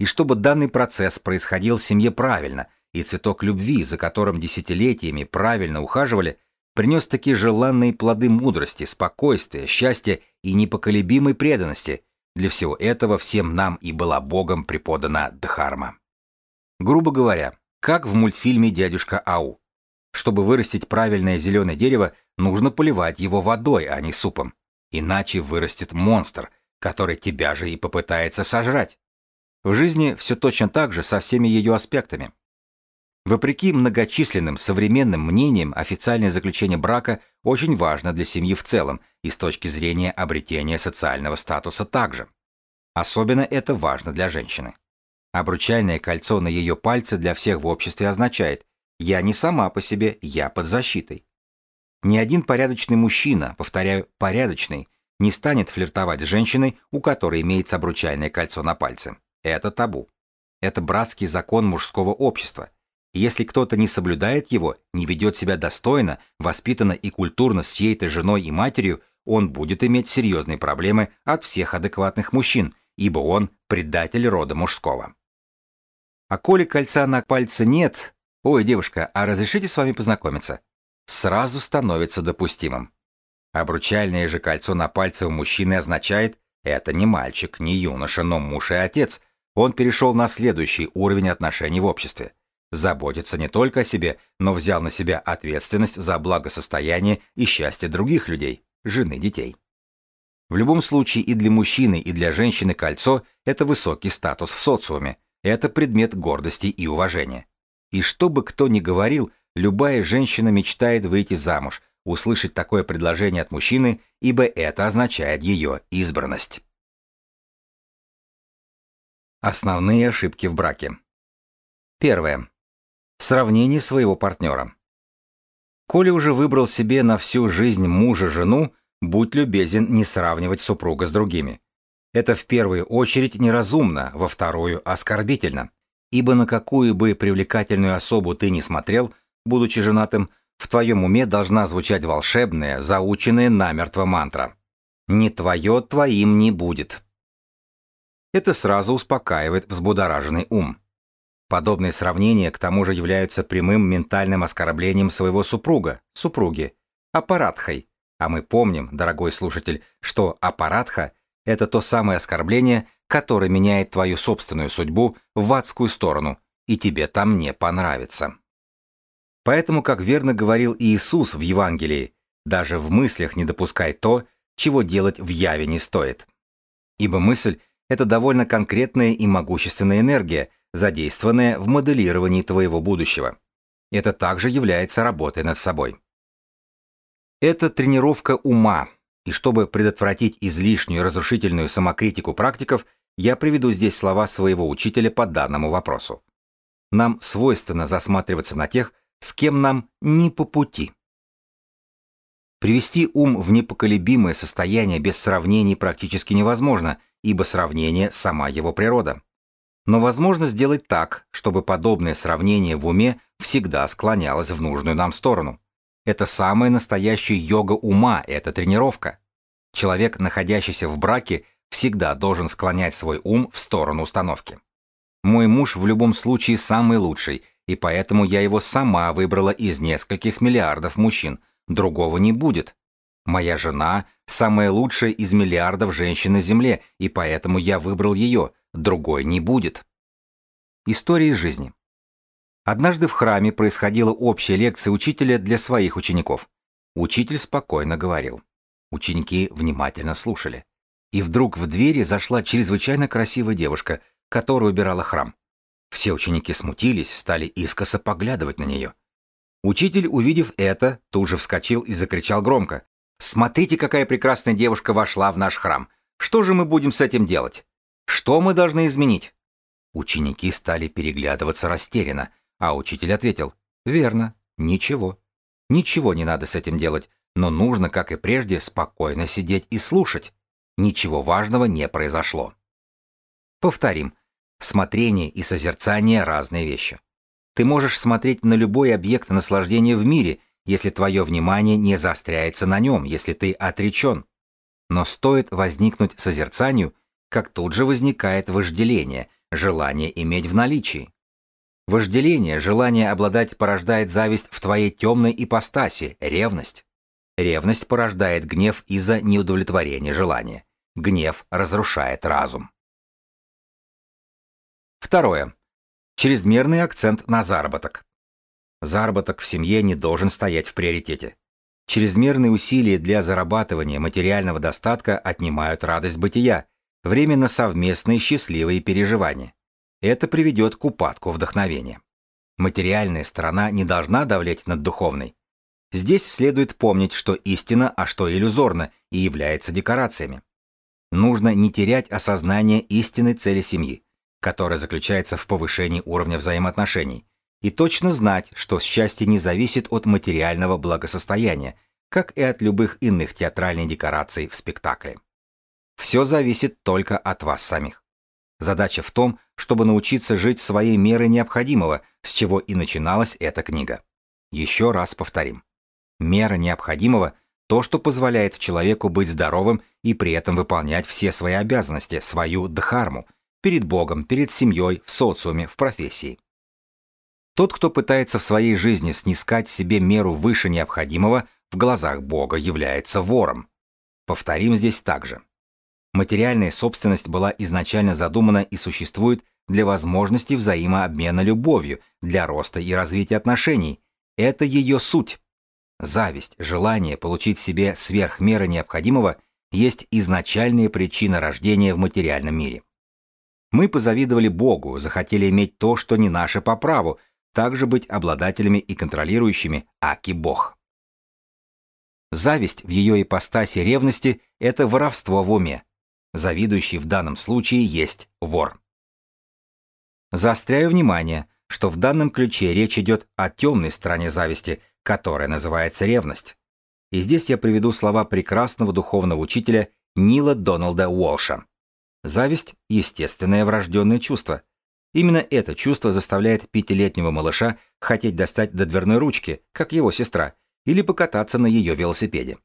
И чтобы данный процесс происходил в семье правильно, и цветок любви, за которым десятилетиями правильно ухаживали, принес такие желанные плоды мудрости, спокойствия, счастья и непоколебимой преданности. Для всего этого всем нам и была Богом преподана Дхарма. Грубо говоря, как в мультфильме «Дядюшка Ау». Чтобы вырастить правильное зеленое дерево, нужно поливать его водой, а не супом. Иначе вырастет монстр, который тебя же и попытается сожрать. В жизни все точно так же со всеми ее аспектами. Вопреки многочисленным современным мнениям, официальное заключение брака очень важно для семьи в целом и с точки зрения обретения социального статуса также. Особенно это важно для женщины. Обручальное кольцо на ее пальце для всех в обществе означает «я не сама по себе, я под защитой». Ни один порядочный мужчина, повторяю, порядочный, не станет флиртовать с женщиной, у которой имеется обручальное кольцо на пальце. Это табу. Это братский закон мужского общества – если кто-то не соблюдает его, не ведет себя достойно, воспитанно и культурно с чьей-то женой и матерью, он будет иметь серьезные проблемы от всех адекватных мужчин, ибо он предатель рода мужского. А коли кольца на пальце нет, ой, девушка, а разрешите с вами познакомиться, сразу становится допустимым. Обручальное же кольцо на пальце у мужчины означает, это не мальчик, не юноша, но муж и отец. Он перешел на следующий уровень отношений в обществе заботится не только о себе, но взял на себя ответственность за благосостояние и счастье других людей, жены, детей. В любом случае и для мужчины, и для женщины кольцо – это высокий статус в социуме, это предмет гордости и уважения. И что бы кто ни говорил, любая женщина мечтает выйти замуж, услышать такое предложение от мужчины, ибо это означает ее избранность. Основные ошибки в браке. Первое. Сравнение своего партнера. Коли уже выбрал себе на всю жизнь мужа-жену, будь любезен не сравнивать супруга с другими. Это в первую очередь неразумно, во вторую оскорбительно. Ибо на какую бы привлекательную особу ты ни смотрел, будучи женатым, в твоем уме должна звучать волшебная, заученная намертво мантра. «Не твое твоим не будет». Это сразу успокаивает взбудораженный ум. Подобные сравнения к тому же являются прямым ментальным оскорблением своего супруга, супруги, аппаратхой. А мы помним, дорогой слушатель, что аппаратха – это то самое оскорбление, которое меняет твою собственную судьбу в адскую сторону, и тебе там не понравится. Поэтому, как верно говорил Иисус в Евангелии, даже в мыслях не допускай то, чего делать в яве не стоит. Ибо мысль – это довольно конкретная и могущественная энергия, задействованная в моделировании твоего будущего. Это также является работой над собой. Это тренировка ума, и чтобы предотвратить излишнюю разрушительную самокритику практиков, я приведу здесь слова своего учителя по данному вопросу. Нам свойственно засматриваться на тех, с кем нам не по пути. Привести ум в непоколебимое состояние без сравнений практически невозможно, ибо сравнение – сама его природа. Но возможно сделать так, чтобы подобное сравнение в уме всегда склонялось в нужную нам сторону. Это самая настоящая йога ума, это тренировка. Человек, находящийся в браке, всегда должен склонять свой ум в сторону установки. Мой муж в любом случае самый лучший, и поэтому я его сама выбрала из нескольких миллиардов мужчин, другого не будет. Моя жена – самая лучшая из миллиардов женщин на Земле, и поэтому я выбрал ее, другой не будет. История из жизни. Однажды в храме происходила общая лекция учителя для своих учеников. Учитель спокойно говорил. Ученики внимательно слушали. И вдруг в двери зашла чрезвычайно красивая девушка, которая убирала храм. Все ученики смутились, стали искоса поглядывать на нее. Учитель, увидев это, тут же вскочил и закричал громко. «Смотрите, какая прекрасная девушка вошла в наш храм! Что же мы будем с этим делать? Что мы должны изменить?» Ученики стали переглядываться растерянно, а учитель ответил. «Верно, ничего. Ничего не надо с этим делать, но нужно, как и прежде, спокойно сидеть и слушать. Ничего важного не произошло». Повторим. Смотрение и созерцание – разные вещи. Ты можешь смотреть на любой объект наслаждения в мире, если твое внимание не заостряется на нем, если ты отречен. Но стоит возникнуть созерцанию, как тут же возникает вожделение, желание иметь в наличии. Вожделение, желание обладать порождает зависть в твоей темной ипостаси, ревность. Ревность порождает гнев из-за неудовлетворения желания. Гнев разрушает разум. Второе. Чрезмерный акцент на заработок. Заработок в семье не должен стоять в приоритете. Чрезмерные усилия для зарабатывания материального достатка отнимают радость бытия, время на совместные счастливые переживания. Это приведет к упадку вдохновения. Материальная сторона не должна давлеть над духовной. Здесь следует помнить, что истина, а что иллюзорно, и является декорациями. Нужно не терять осознание истинной цели семьи, которая заключается в повышении уровня взаимоотношений, и точно знать, что счастье не зависит от материального благосостояния, как и от любых иных театральных декораций в спектакле. Все зависит только от вас самих. Задача в том, чтобы научиться жить своей мерой необходимого, с чего и начиналась эта книга. Еще раз повторим. Мера необходимого – то, что позволяет человеку быть здоровым и при этом выполнять все свои обязанности, свою дхарму, перед Богом, перед семьей, в социуме, в профессии. Тот, кто пытается в своей жизни снискать себе меру выше необходимого, в глазах Бога является вором. Повторим здесь также. Материальная собственность была изначально задумана и существует для возможности взаимообмена любовью, для роста и развития отношений. Это ее суть. Зависть, желание получить себе сверх меры необходимого есть изначальная причина рождения в материальном мире. Мы позавидовали Богу, захотели иметь то, что не наше по праву, также быть обладателями и контролирующими, аки Бог. Зависть в ее ипостаси ревности – это воровство в уме, Завидующий в данном случае есть вор. Заостряю внимание, что в данном ключе речь идет о темной стороне зависти, которая называется ревность. И здесь я приведу слова прекрасного духовного учителя Нила Доналда Уолша. Зависть – естественное врожденное чувство. Именно это чувство заставляет пятилетнего малыша хотеть достать до дверной ручки, как его сестра, или покататься на ее велосипеде.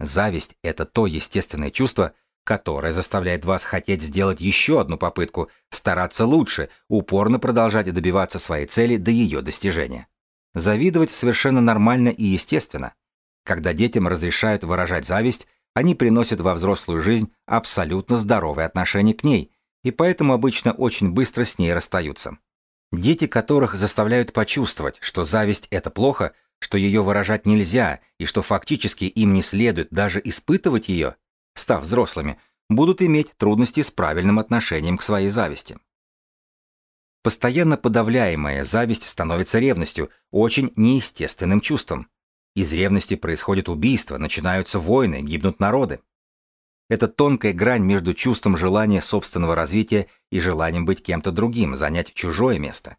Зависть – это то естественное чувство, которая заставляет вас хотеть сделать еще одну попытку, стараться лучше, упорно продолжать добиваться своей цели до ее достижения. Завидовать совершенно нормально и естественно. Когда детям разрешают выражать зависть, они приносят во взрослую жизнь абсолютно здоровое отношение к ней, и поэтому обычно очень быстро с ней расстаются. Дети, которых заставляют почувствовать, что зависть – это плохо, что ее выражать нельзя и что фактически им не следует даже испытывать ее, став взрослыми, будут иметь трудности с правильным отношением к своей зависти. Постоянно подавляемая зависть становится ревностью, очень неестественным чувством. Из ревности происходит убийство, начинаются войны, гибнут народы. Это тонкая грань между чувством желания собственного развития и желанием быть кем-то другим, занять чужое место.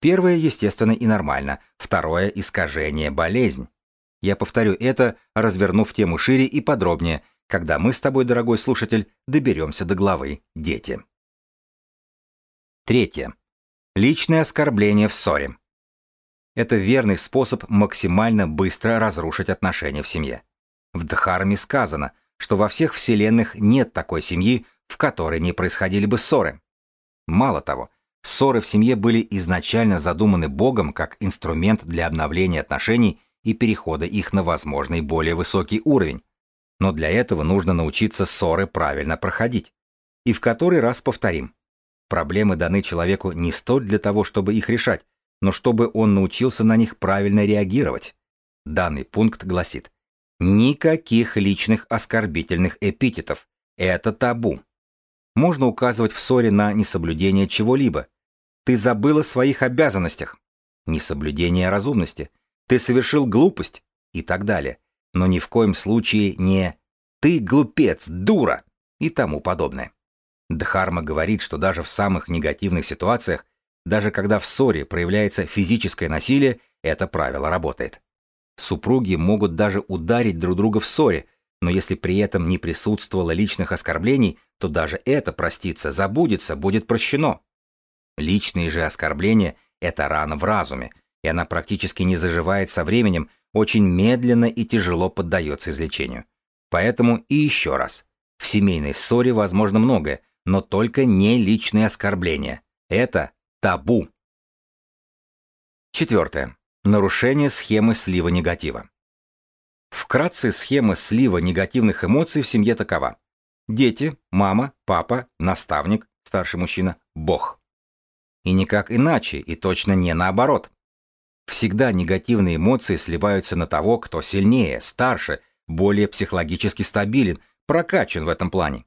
Первое естественно и нормально, второе – искажение, болезнь. Я повторю это, развернув тему шире и подробнее, когда мы с тобой, дорогой слушатель, доберемся до главы «Дети». Третье. Личное оскорбление в ссоре. Это верный способ максимально быстро разрушить отношения в семье. В Дхарме сказано, что во всех вселенных нет такой семьи, в которой не происходили бы ссоры. Мало того, ссоры в семье были изначально задуманы Богом как инструмент для обновления отношений и перехода их на возможный более высокий уровень. Но для этого нужно научиться ссоры правильно проходить. И в который раз повторим. Проблемы даны человеку не столь для того, чтобы их решать, но чтобы он научился на них правильно реагировать. Данный пункт гласит Никаких личных оскорбительных эпитетов. Это табу. Можно указывать в ссоре на несоблюдение чего-либо. Ты забыл о своих обязанностях. Несоблюдение разумности. Ты совершил глупость. И так далее. Но ни в коем случае не «ты глупец, дура» и тому подобное. Дхарма говорит, что даже в самых негативных ситуациях даже когда в ссоре проявляется физическое насилие, это правило работает. Супруги могут даже ударить друг друга в ссоре, но если при этом не присутствовало личных оскорблений, то даже это проститься, забудется, будет прощено. Личные же оскорбления – это рана в разуме, и она практически не заживает со временем, очень медленно и тяжело поддается излечению. Поэтому и еще раз. В семейной ссоре возможно многое, но только не личные оскорбления. Это Табу. Четвертое. Нарушение схемы слива негатива. Вкратце схема слива негативных эмоций в семье такова. Дети, мама, папа, наставник, старший мужчина, Бог. И никак иначе, и точно не наоборот. Всегда негативные эмоции сливаются на того, кто сильнее, старше, более психологически стабилен, прокачан в этом плане.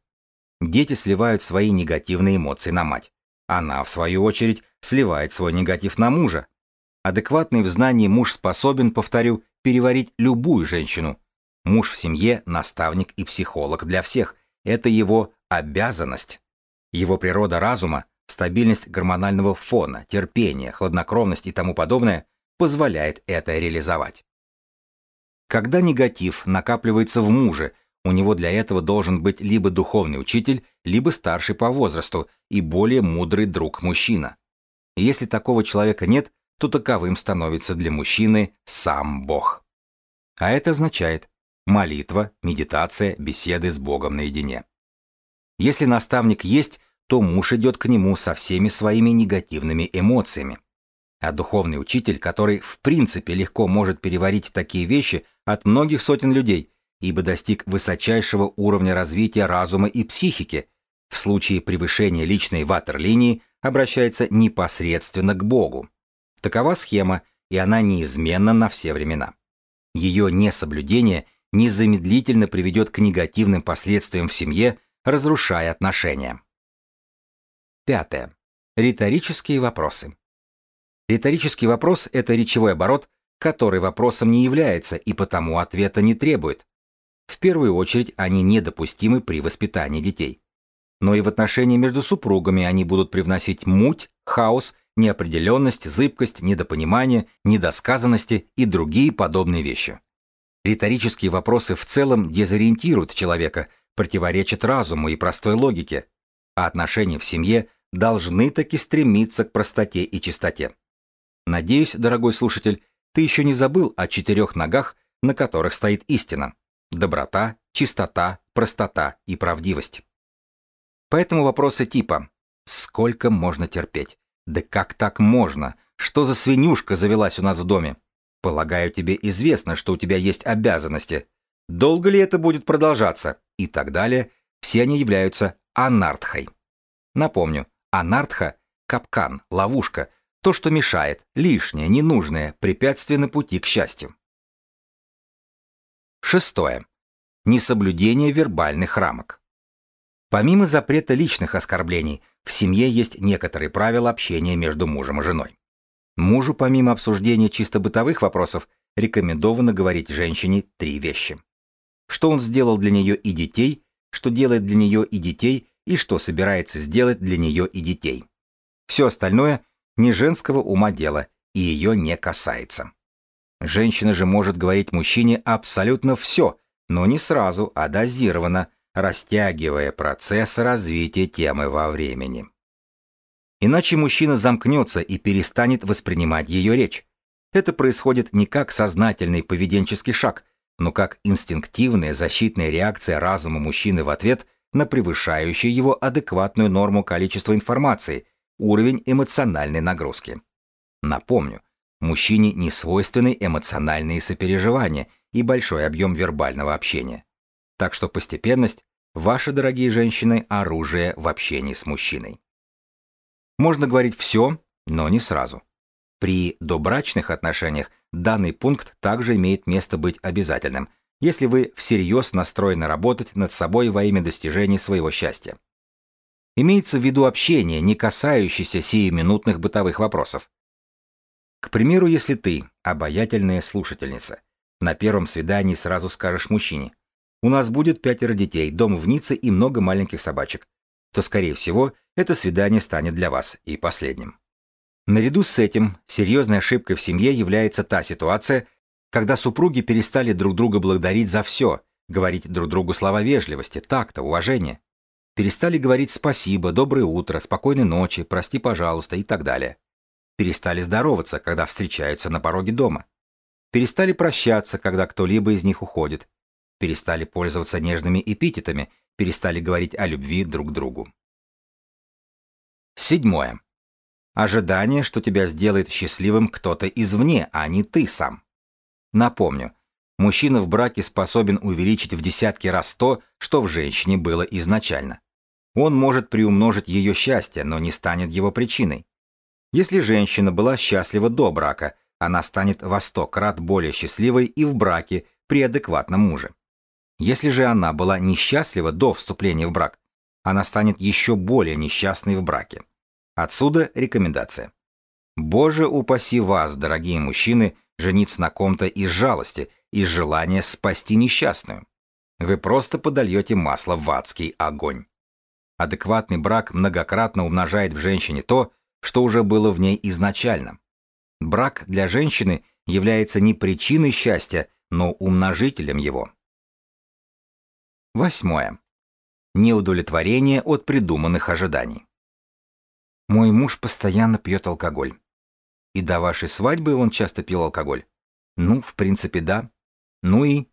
Дети сливают свои негативные эмоции на мать. Она, в свою очередь, сливает свой негатив на мужа. Адекватный в знании муж способен, повторю, переварить любую женщину. Муж в семье – наставник и психолог для всех. Это его обязанность. Его природа разума, стабильность гормонального фона, терпение, хладнокровность и тому подобное позволяет это реализовать. Когда негатив накапливается в муже – у него для этого должен быть либо духовный учитель, либо старший по возрасту и более мудрый друг-мужчина. Если такого человека нет, то таковым становится для мужчины сам Бог. А это означает молитва, медитация, беседы с Богом наедине. Если наставник есть, то муж идет к нему со всеми своими негативными эмоциями. А духовный учитель, который в принципе легко может переварить такие вещи от многих сотен людей, ибо достиг высочайшего уровня развития разума и психики, в случае превышения личной ватерлинии обращается непосредственно к Богу. Такова схема, и она неизменна на все времена. Ее несоблюдение незамедлительно приведет к негативным последствиям в семье, разрушая отношения. Пятое. Риторические вопросы. Риторический вопрос – это речевой оборот, который вопросом не является и потому ответа не требует. В первую очередь они недопустимы при воспитании детей. Но и в отношении между супругами они будут привносить муть, хаос, неопределенность, зыбкость, недопонимание, недосказанности и другие подобные вещи. Риторические вопросы в целом дезориентируют человека, противоречат разуму и простой логике, а отношения в семье должны таки стремиться к простоте и чистоте. Надеюсь, дорогой слушатель, ты еще не забыл о четырех ногах, на которых стоит истина доброта, чистота, простота и правдивость. Поэтому вопросы типа «Сколько можно терпеть? Да как так можно? Что за свинюшка завелась у нас в доме? Полагаю, тебе известно, что у тебя есть обязанности. Долго ли это будет продолжаться? И так далее. Все они являются анартхой. Напомню, анартха – капкан, ловушка, то, что мешает, лишнее, ненужное, препятствие на пути к счастью. Шестое. Несоблюдение вербальных рамок. Помимо запрета личных оскорблений, в семье есть некоторые правила общения между мужем и женой. Мужу, помимо обсуждения чисто бытовых вопросов, рекомендовано говорить женщине три вещи. Что он сделал для нее и детей, что делает для нее и детей, и что собирается сделать для нее и детей. Все остальное не женского ума дело и ее не касается. Женщина же может говорить мужчине абсолютно все, но не сразу, а дозированно, растягивая процесс развития темы во времени. Иначе мужчина замкнется и перестанет воспринимать ее речь. Это происходит не как сознательный поведенческий шаг, но как инстинктивная защитная реакция разума мужчины в ответ на превышающую его адекватную норму количества информации, уровень эмоциональной нагрузки. Напомню, мужчине не свойственны эмоциональные сопереживания и большой объем вербального общения. Так что постепенность – ваши, дорогие женщины, оружие в общении с мужчиной. Можно говорить все, но не сразу. При добрачных отношениях данный пункт также имеет место быть обязательным, если вы всерьез настроены работать над собой во имя достижения своего счастья. Имеется в виду общение, не касающееся сиюминутных бытовых вопросов. К примеру, если ты, обаятельная слушательница, на первом свидании сразу скажешь мужчине «У нас будет пятеро детей, дом в Ницце и много маленьких собачек», то, скорее всего, это свидание станет для вас и последним. Наряду с этим, серьезной ошибкой в семье является та ситуация, когда супруги перестали друг друга благодарить за все, говорить друг другу слова вежливости, такта, уважения. Перестали говорить спасибо, доброе утро, спокойной ночи, прости, пожалуйста и так далее. Перестали здороваться, когда встречаются на пороге дома. Перестали прощаться, когда кто-либо из них уходит. Перестали пользоваться нежными эпитетами, перестали говорить о любви друг к другу. Седьмое. Ожидание, что тебя сделает счастливым кто-то извне, а не ты сам. Напомню, мужчина в браке способен увеличить в десятки раз то, что в женщине было изначально. Он может приумножить ее счастье, но не станет его причиной. Если женщина была счастлива до брака, она станет во сто крат более счастливой и в браке при адекватном муже. Если же она была несчастлива до вступления в брак, она станет еще более несчастной в браке. Отсюда рекомендация. Боже упаси вас, дорогие мужчины, жениться на ком-то из жалости, из желания спасти несчастную. Вы просто подольете масло в адский огонь. Адекватный брак многократно умножает в женщине то, что уже было в ней изначально. Брак для женщины является не причиной счастья, но умножителем его. Восьмое. Неудовлетворение от придуманных ожиданий. Мой муж постоянно пьет алкоголь. И до вашей свадьбы он часто пил алкоголь. Ну, в принципе, да. Ну и...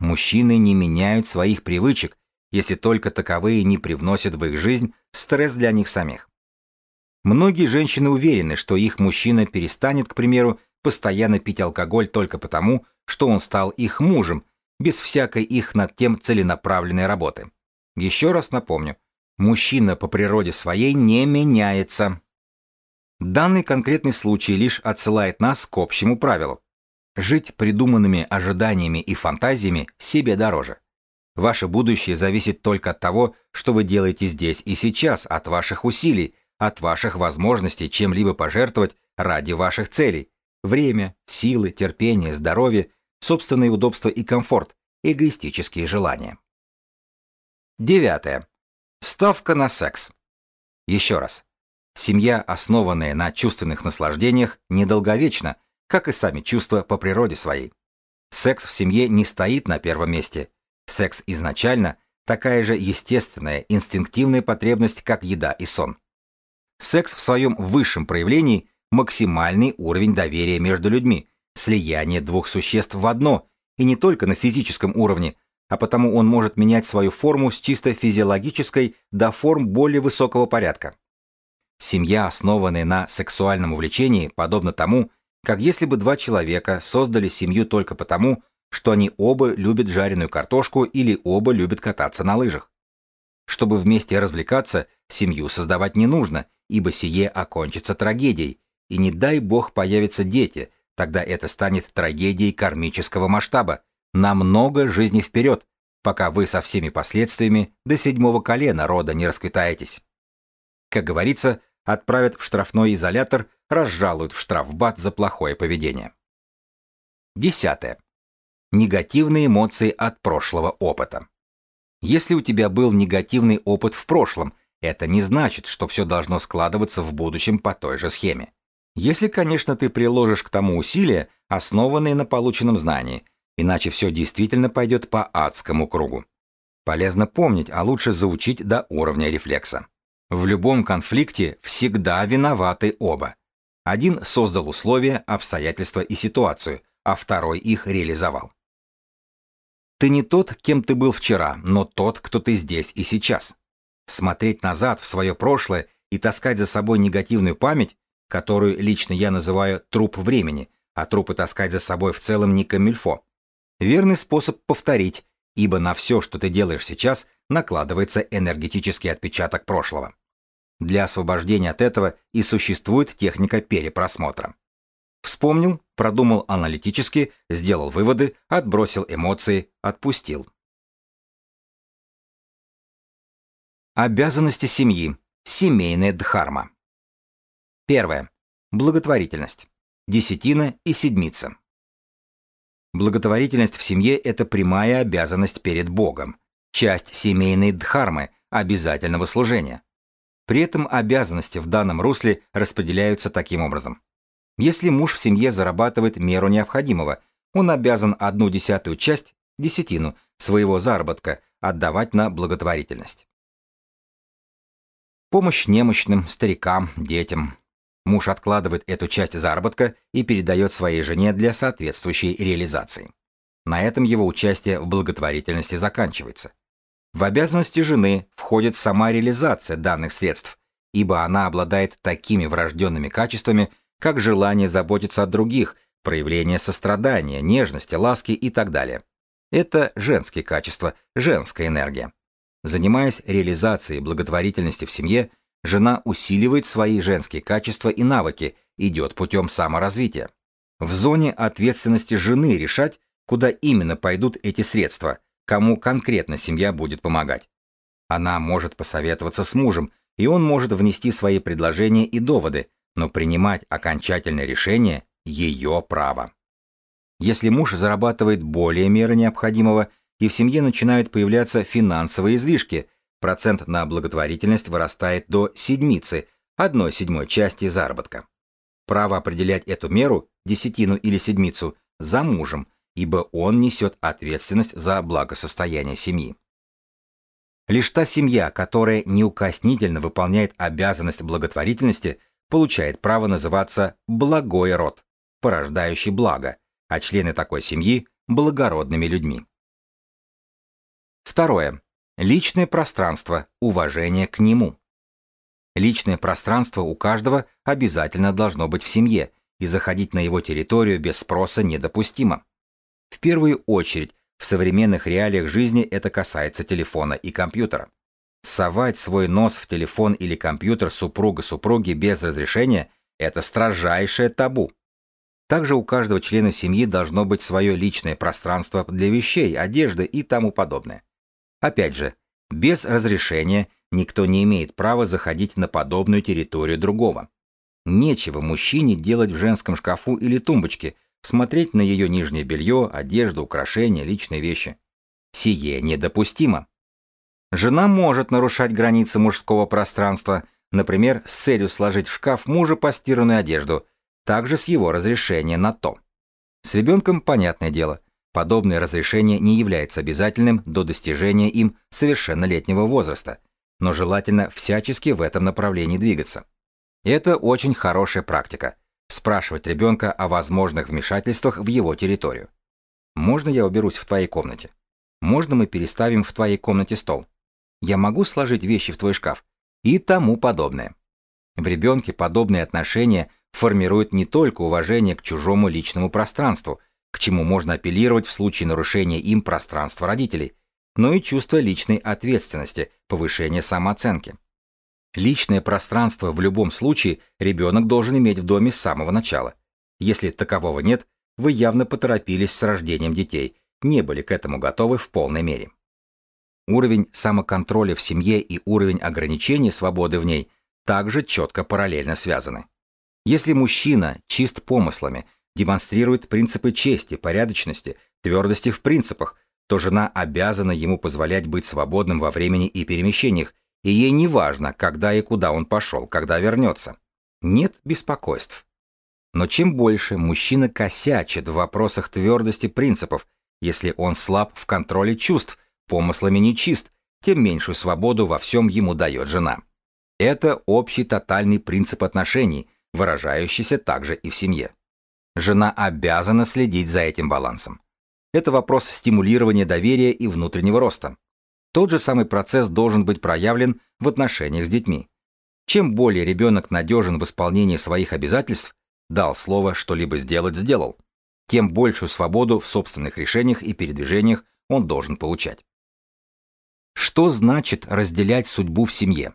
Мужчины не меняют своих привычек, если только таковые не привносят в их жизнь стресс для них самих. Многие женщины уверены, что их мужчина перестанет, к примеру, постоянно пить алкоголь только потому, что он стал их мужем, без всякой их над тем целенаправленной работы. Еще раз напомню, Мужчина по природе своей не меняется. Данный конкретный случай лишь отсылает нас к общему правилу. Жить придуманными ожиданиями и фантазиями себе дороже. Ваше будущее зависит только от того, что вы делаете здесь и сейчас, от ваших усилий, от ваших возможностей чем-либо пожертвовать ради ваших целей. Время, силы, терпение, здоровье, собственные удобства и комфорт, эгоистические желания. Девятое. Ставка на секс. Еще раз. Семья, основанная на чувственных наслаждениях, недолговечна, как и сами чувства по природе своей. Секс в семье не стоит на первом месте. Секс изначально такая же естественная, инстинктивная потребность, как еда и сон. Секс в своем высшем проявлении – максимальный уровень доверия между людьми, слияние двух существ в одно, и не только на физическом уровне, а потому он может менять свою форму с чисто физиологической до форм более высокого порядка. Семья, основанная на сексуальном увлечении, подобна тому, как если бы два человека создали семью только потому, что они оба любят жареную картошку или оба любят кататься на лыжах. Чтобы вместе развлекаться, семью создавать не нужно, ибо сие окончится трагедией, и не дай бог появятся дети, тогда это станет трагедией кармического масштаба, на много жизней вперед, пока вы со всеми последствиями до седьмого колена рода не расквитаетесь. Как говорится, отправят в штрафной изолятор, разжалуют в штрафбат за плохое поведение. Десятое. Негативные эмоции от прошлого опыта. Если у тебя был негативный опыт в прошлом, это не значит, что все должно складываться в будущем по той же схеме. Если, конечно, ты приложишь к тому усилия, основанные на полученном знании, иначе все действительно пойдет по адскому кругу. Полезно помнить, а лучше заучить до уровня рефлекса. В любом конфликте всегда виноваты оба. Один создал условия, обстоятельства и ситуацию, а второй их реализовал. Ты не тот, кем ты был вчера, но тот, кто ты здесь и сейчас. Смотреть назад в свое прошлое и таскать за собой негативную память, которую лично я называю труп времени, а трупы таскать за собой в целом не камильфо. Верный способ повторить, ибо на все, что ты делаешь сейчас, накладывается энергетический отпечаток прошлого. Для освобождения от этого и существует техника перепросмотра. Вспомнил, продумал аналитически, сделал выводы, отбросил эмоции, отпустил. Обязанности семьи. Семейная дхарма. Первое. Благотворительность. Десятина и седмица. Благотворительность в семье – это прямая обязанность перед Богом, часть семейной дхармы, обязательного служения. При этом обязанности в данном русле распределяются таким образом. Если муж в семье зарабатывает меру необходимого, он обязан одну десятую часть, десятину, своего заработка отдавать на благотворительность. Помощь немощным, старикам, детям. Муж откладывает эту часть заработка и передает своей жене для соответствующей реализации. На этом его участие в благотворительности заканчивается. В обязанности жены входит сама реализация данных средств, ибо она обладает такими врожденными качествами, как желание заботиться о других, проявление сострадания, нежности, ласки и так далее. Это женские качества, женская энергия. Занимаясь реализацией благотворительности в семье, жена усиливает свои женские качества и навыки, идет путем саморазвития. В зоне ответственности жены решать, куда именно пойдут эти средства, кому конкретно семья будет помогать. Она может посоветоваться с мужем, и он может внести свои предложения и доводы, но принимать окончательное решение – ее право. Если муж зарабатывает более меры необходимого, и в семье начинают появляться финансовые излишки, процент на благотворительность вырастает до седмицы, одной седьмой части заработка. Право определять эту меру, десятину или седмицу, за мужем, ибо он несет ответственность за благосостояние семьи. Лишь та семья, которая неукоснительно выполняет обязанность благотворительности, получает право называться «благой род», порождающий благо, а члены такой семьи – благородными людьми. Второе. Личное пространство, уважение к нему. Личное пространство у каждого обязательно должно быть в семье, и заходить на его территорию без спроса недопустимо. В первую очередь, в современных реалиях жизни это касается телефона и компьютера. Совать свой нос в телефон или компьютер супруга-супруги без разрешения – это строжайшее табу. Также у каждого члена семьи должно быть свое личное пространство для вещей, одежды и тому подобное. Опять же, без разрешения никто не имеет права заходить на подобную территорию другого. Нечего мужчине делать в женском шкафу или тумбочке, смотреть на ее нижнее белье, одежду, украшения, личные вещи. Сие недопустимо. Жена может нарушать границы мужского пространства, например, с целью сложить в шкаф мужа постиранную одежду, также с его разрешения на то. С ребенком понятное дело. Подобное разрешение не является обязательным до достижения им совершеннолетнего возраста, но желательно всячески в этом направлении двигаться. Это очень хорошая практика – спрашивать ребенка о возможных вмешательствах в его территорию. «Можно я уберусь в твоей комнате?» Можно мы переставим в твоей комнате стол? Я могу сложить вещи в твой шкаф? И тому подобное. В ребенке подобные отношения формируют не только уважение к чужому личному пространству, к чему можно апеллировать в случае нарушения им пространства родителей, но и чувство личной ответственности, повышение самооценки. Личное пространство в любом случае ребенок должен иметь в доме с самого начала. Если такового нет, вы явно поторопились с рождением детей, не были к этому готовы в полной мере. Уровень самоконтроля в семье и уровень ограничения свободы в ней также четко параллельно связаны. Если мужчина чист помыслами, демонстрирует принципы чести, порядочности, твердости в принципах, то жена обязана ему позволять быть свободным во времени и перемещениях, и ей не важно, когда и куда он пошел, когда вернется. Нет беспокойств. Но чем больше мужчина косячит в вопросах твердости принципов, если он слаб в контроле чувств, помыслами нечист, тем меньшую свободу во всем ему дает жена. Это общий тотальный принцип отношений, выражающийся также и в семье. Жена обязана следить за этим балансом. Это вопрос стимулирования доверия и внутреннего роста. Тот же самый процесс должен быть проявлен в отношениях с детьми. Чем более ребенок надежен в исполнении своих обязательств, дал слово что-либо сделать, сделал, тем большую свободу в собственных решениях и передвижениях он должен получать. Что значит разделять судьбу в семье?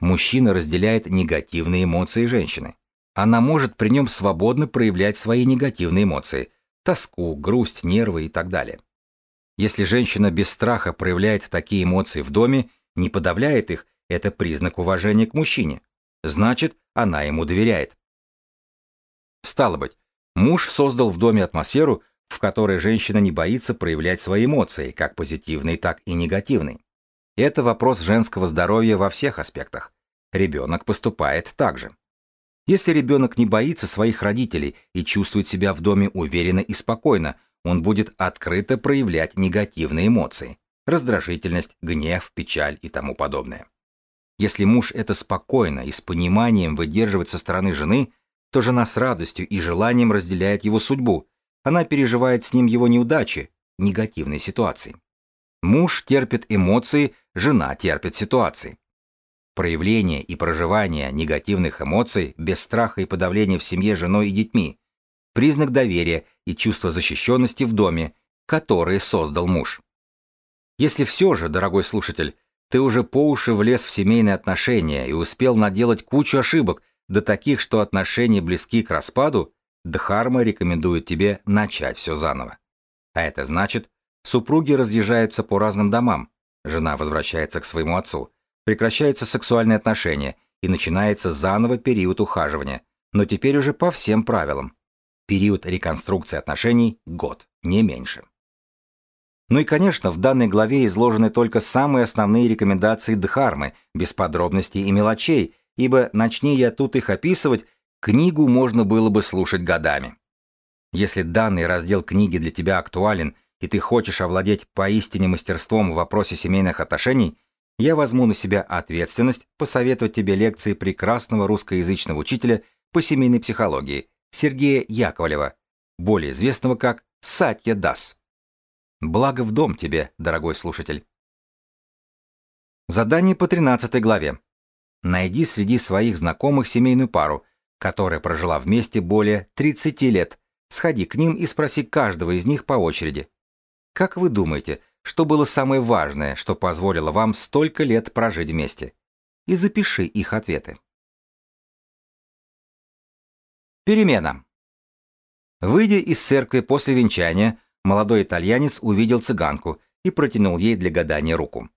Мужчина разделяет негативные эмоции женщины. Она может при нем свободно проявлять свои негативные эмоции – тоску, грусть, нервы и так далее. Если женщина без страха проявляет такие эмоции в доме, не подавляет их, это признак уважения к мужчине. Значит, она ему доверяет. Стало быть, муж создал в доме атмосферу, в которой женщина не боится проявлять свои эмоции, как позитивные, так и негативные. Это вопрос женского здоровья во всех аспектах. Ребенок поступает так же. Если ребенок не боится своих родителей и чувствует себя в доме уверенно и спокойно, он будет открыто проявлять негативные эмоции – раздражительность, гнев, печаль и тому подобное. Если муж это спокойно и с пониманием выдерживает со стороны жены, то жена с радостью и желанием разделяет его судьбу, она переживает с ним его неудачи, негативные ситуации. Муж терпит эмоции, жена терпит ситуации. Проявление и проживание негативных эмоций без страха и подавления в семье женой и детьми – признак доверия и чувства защищенности в доме, которые создал муж. Если все же, дорогой слушатель, ты уже по уши влез в семейные отношения и успел наделать кучу ошибок, до таких, что отношения близки к распаду, Дхарма рекомендует тебе начать все заново. А это значит, супруги разъезжаются по разным домам, жена возвращается к своему отцу, прекращаются сексуальные отношения и начинается заново период ухаживания, но теперь уже по всем правилам. Период реконструкции отношений – год, не меньше. Ну и, конечно, в данной главе изложены только самые основные рекомендации Дхармы, без подробностей и мелочей, ибо начни я тут их описывать, Книгу можно было бы слушать годами. Если данный раздел книги для тебя актуален, и ты хочешь овладеть поистине мастерством в вопросе семейных отношений, я возьму на себя ответственность посоветовать тебе лекции прекрасного русскоязычного учителя по семейной психологии Сергея Яковлева, более известного как Сатья Дас. Благо в дом тебе, дорогой слушатель. Задание по 13 главе. Найди среди своих знакомых семейную пару – которая прожила вместе более 30 лет. Сходи к ним и спроси каждого из них по очереди. Как вы думаете, что было самое важное, что позволило вам столько лет прожить вместе? И запиши их ответы. Перемена. Выйдя из церкви после венчания, молодой итальянец увидел цыганку и протянул ей для гадания руку.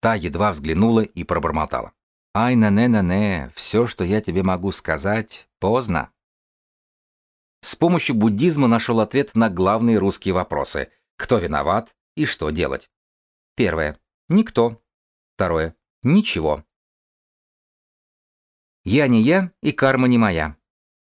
Та едва взглянула и пробормотала. Ай, на-не-на-не, все, что я тебе могу сказать, поздно. С помощью буддизма нашел ответ на главные русские вопросы. Кто виноват и что делать? Первое. Никто. Второе. Ничего. Я не я, и карма не моя.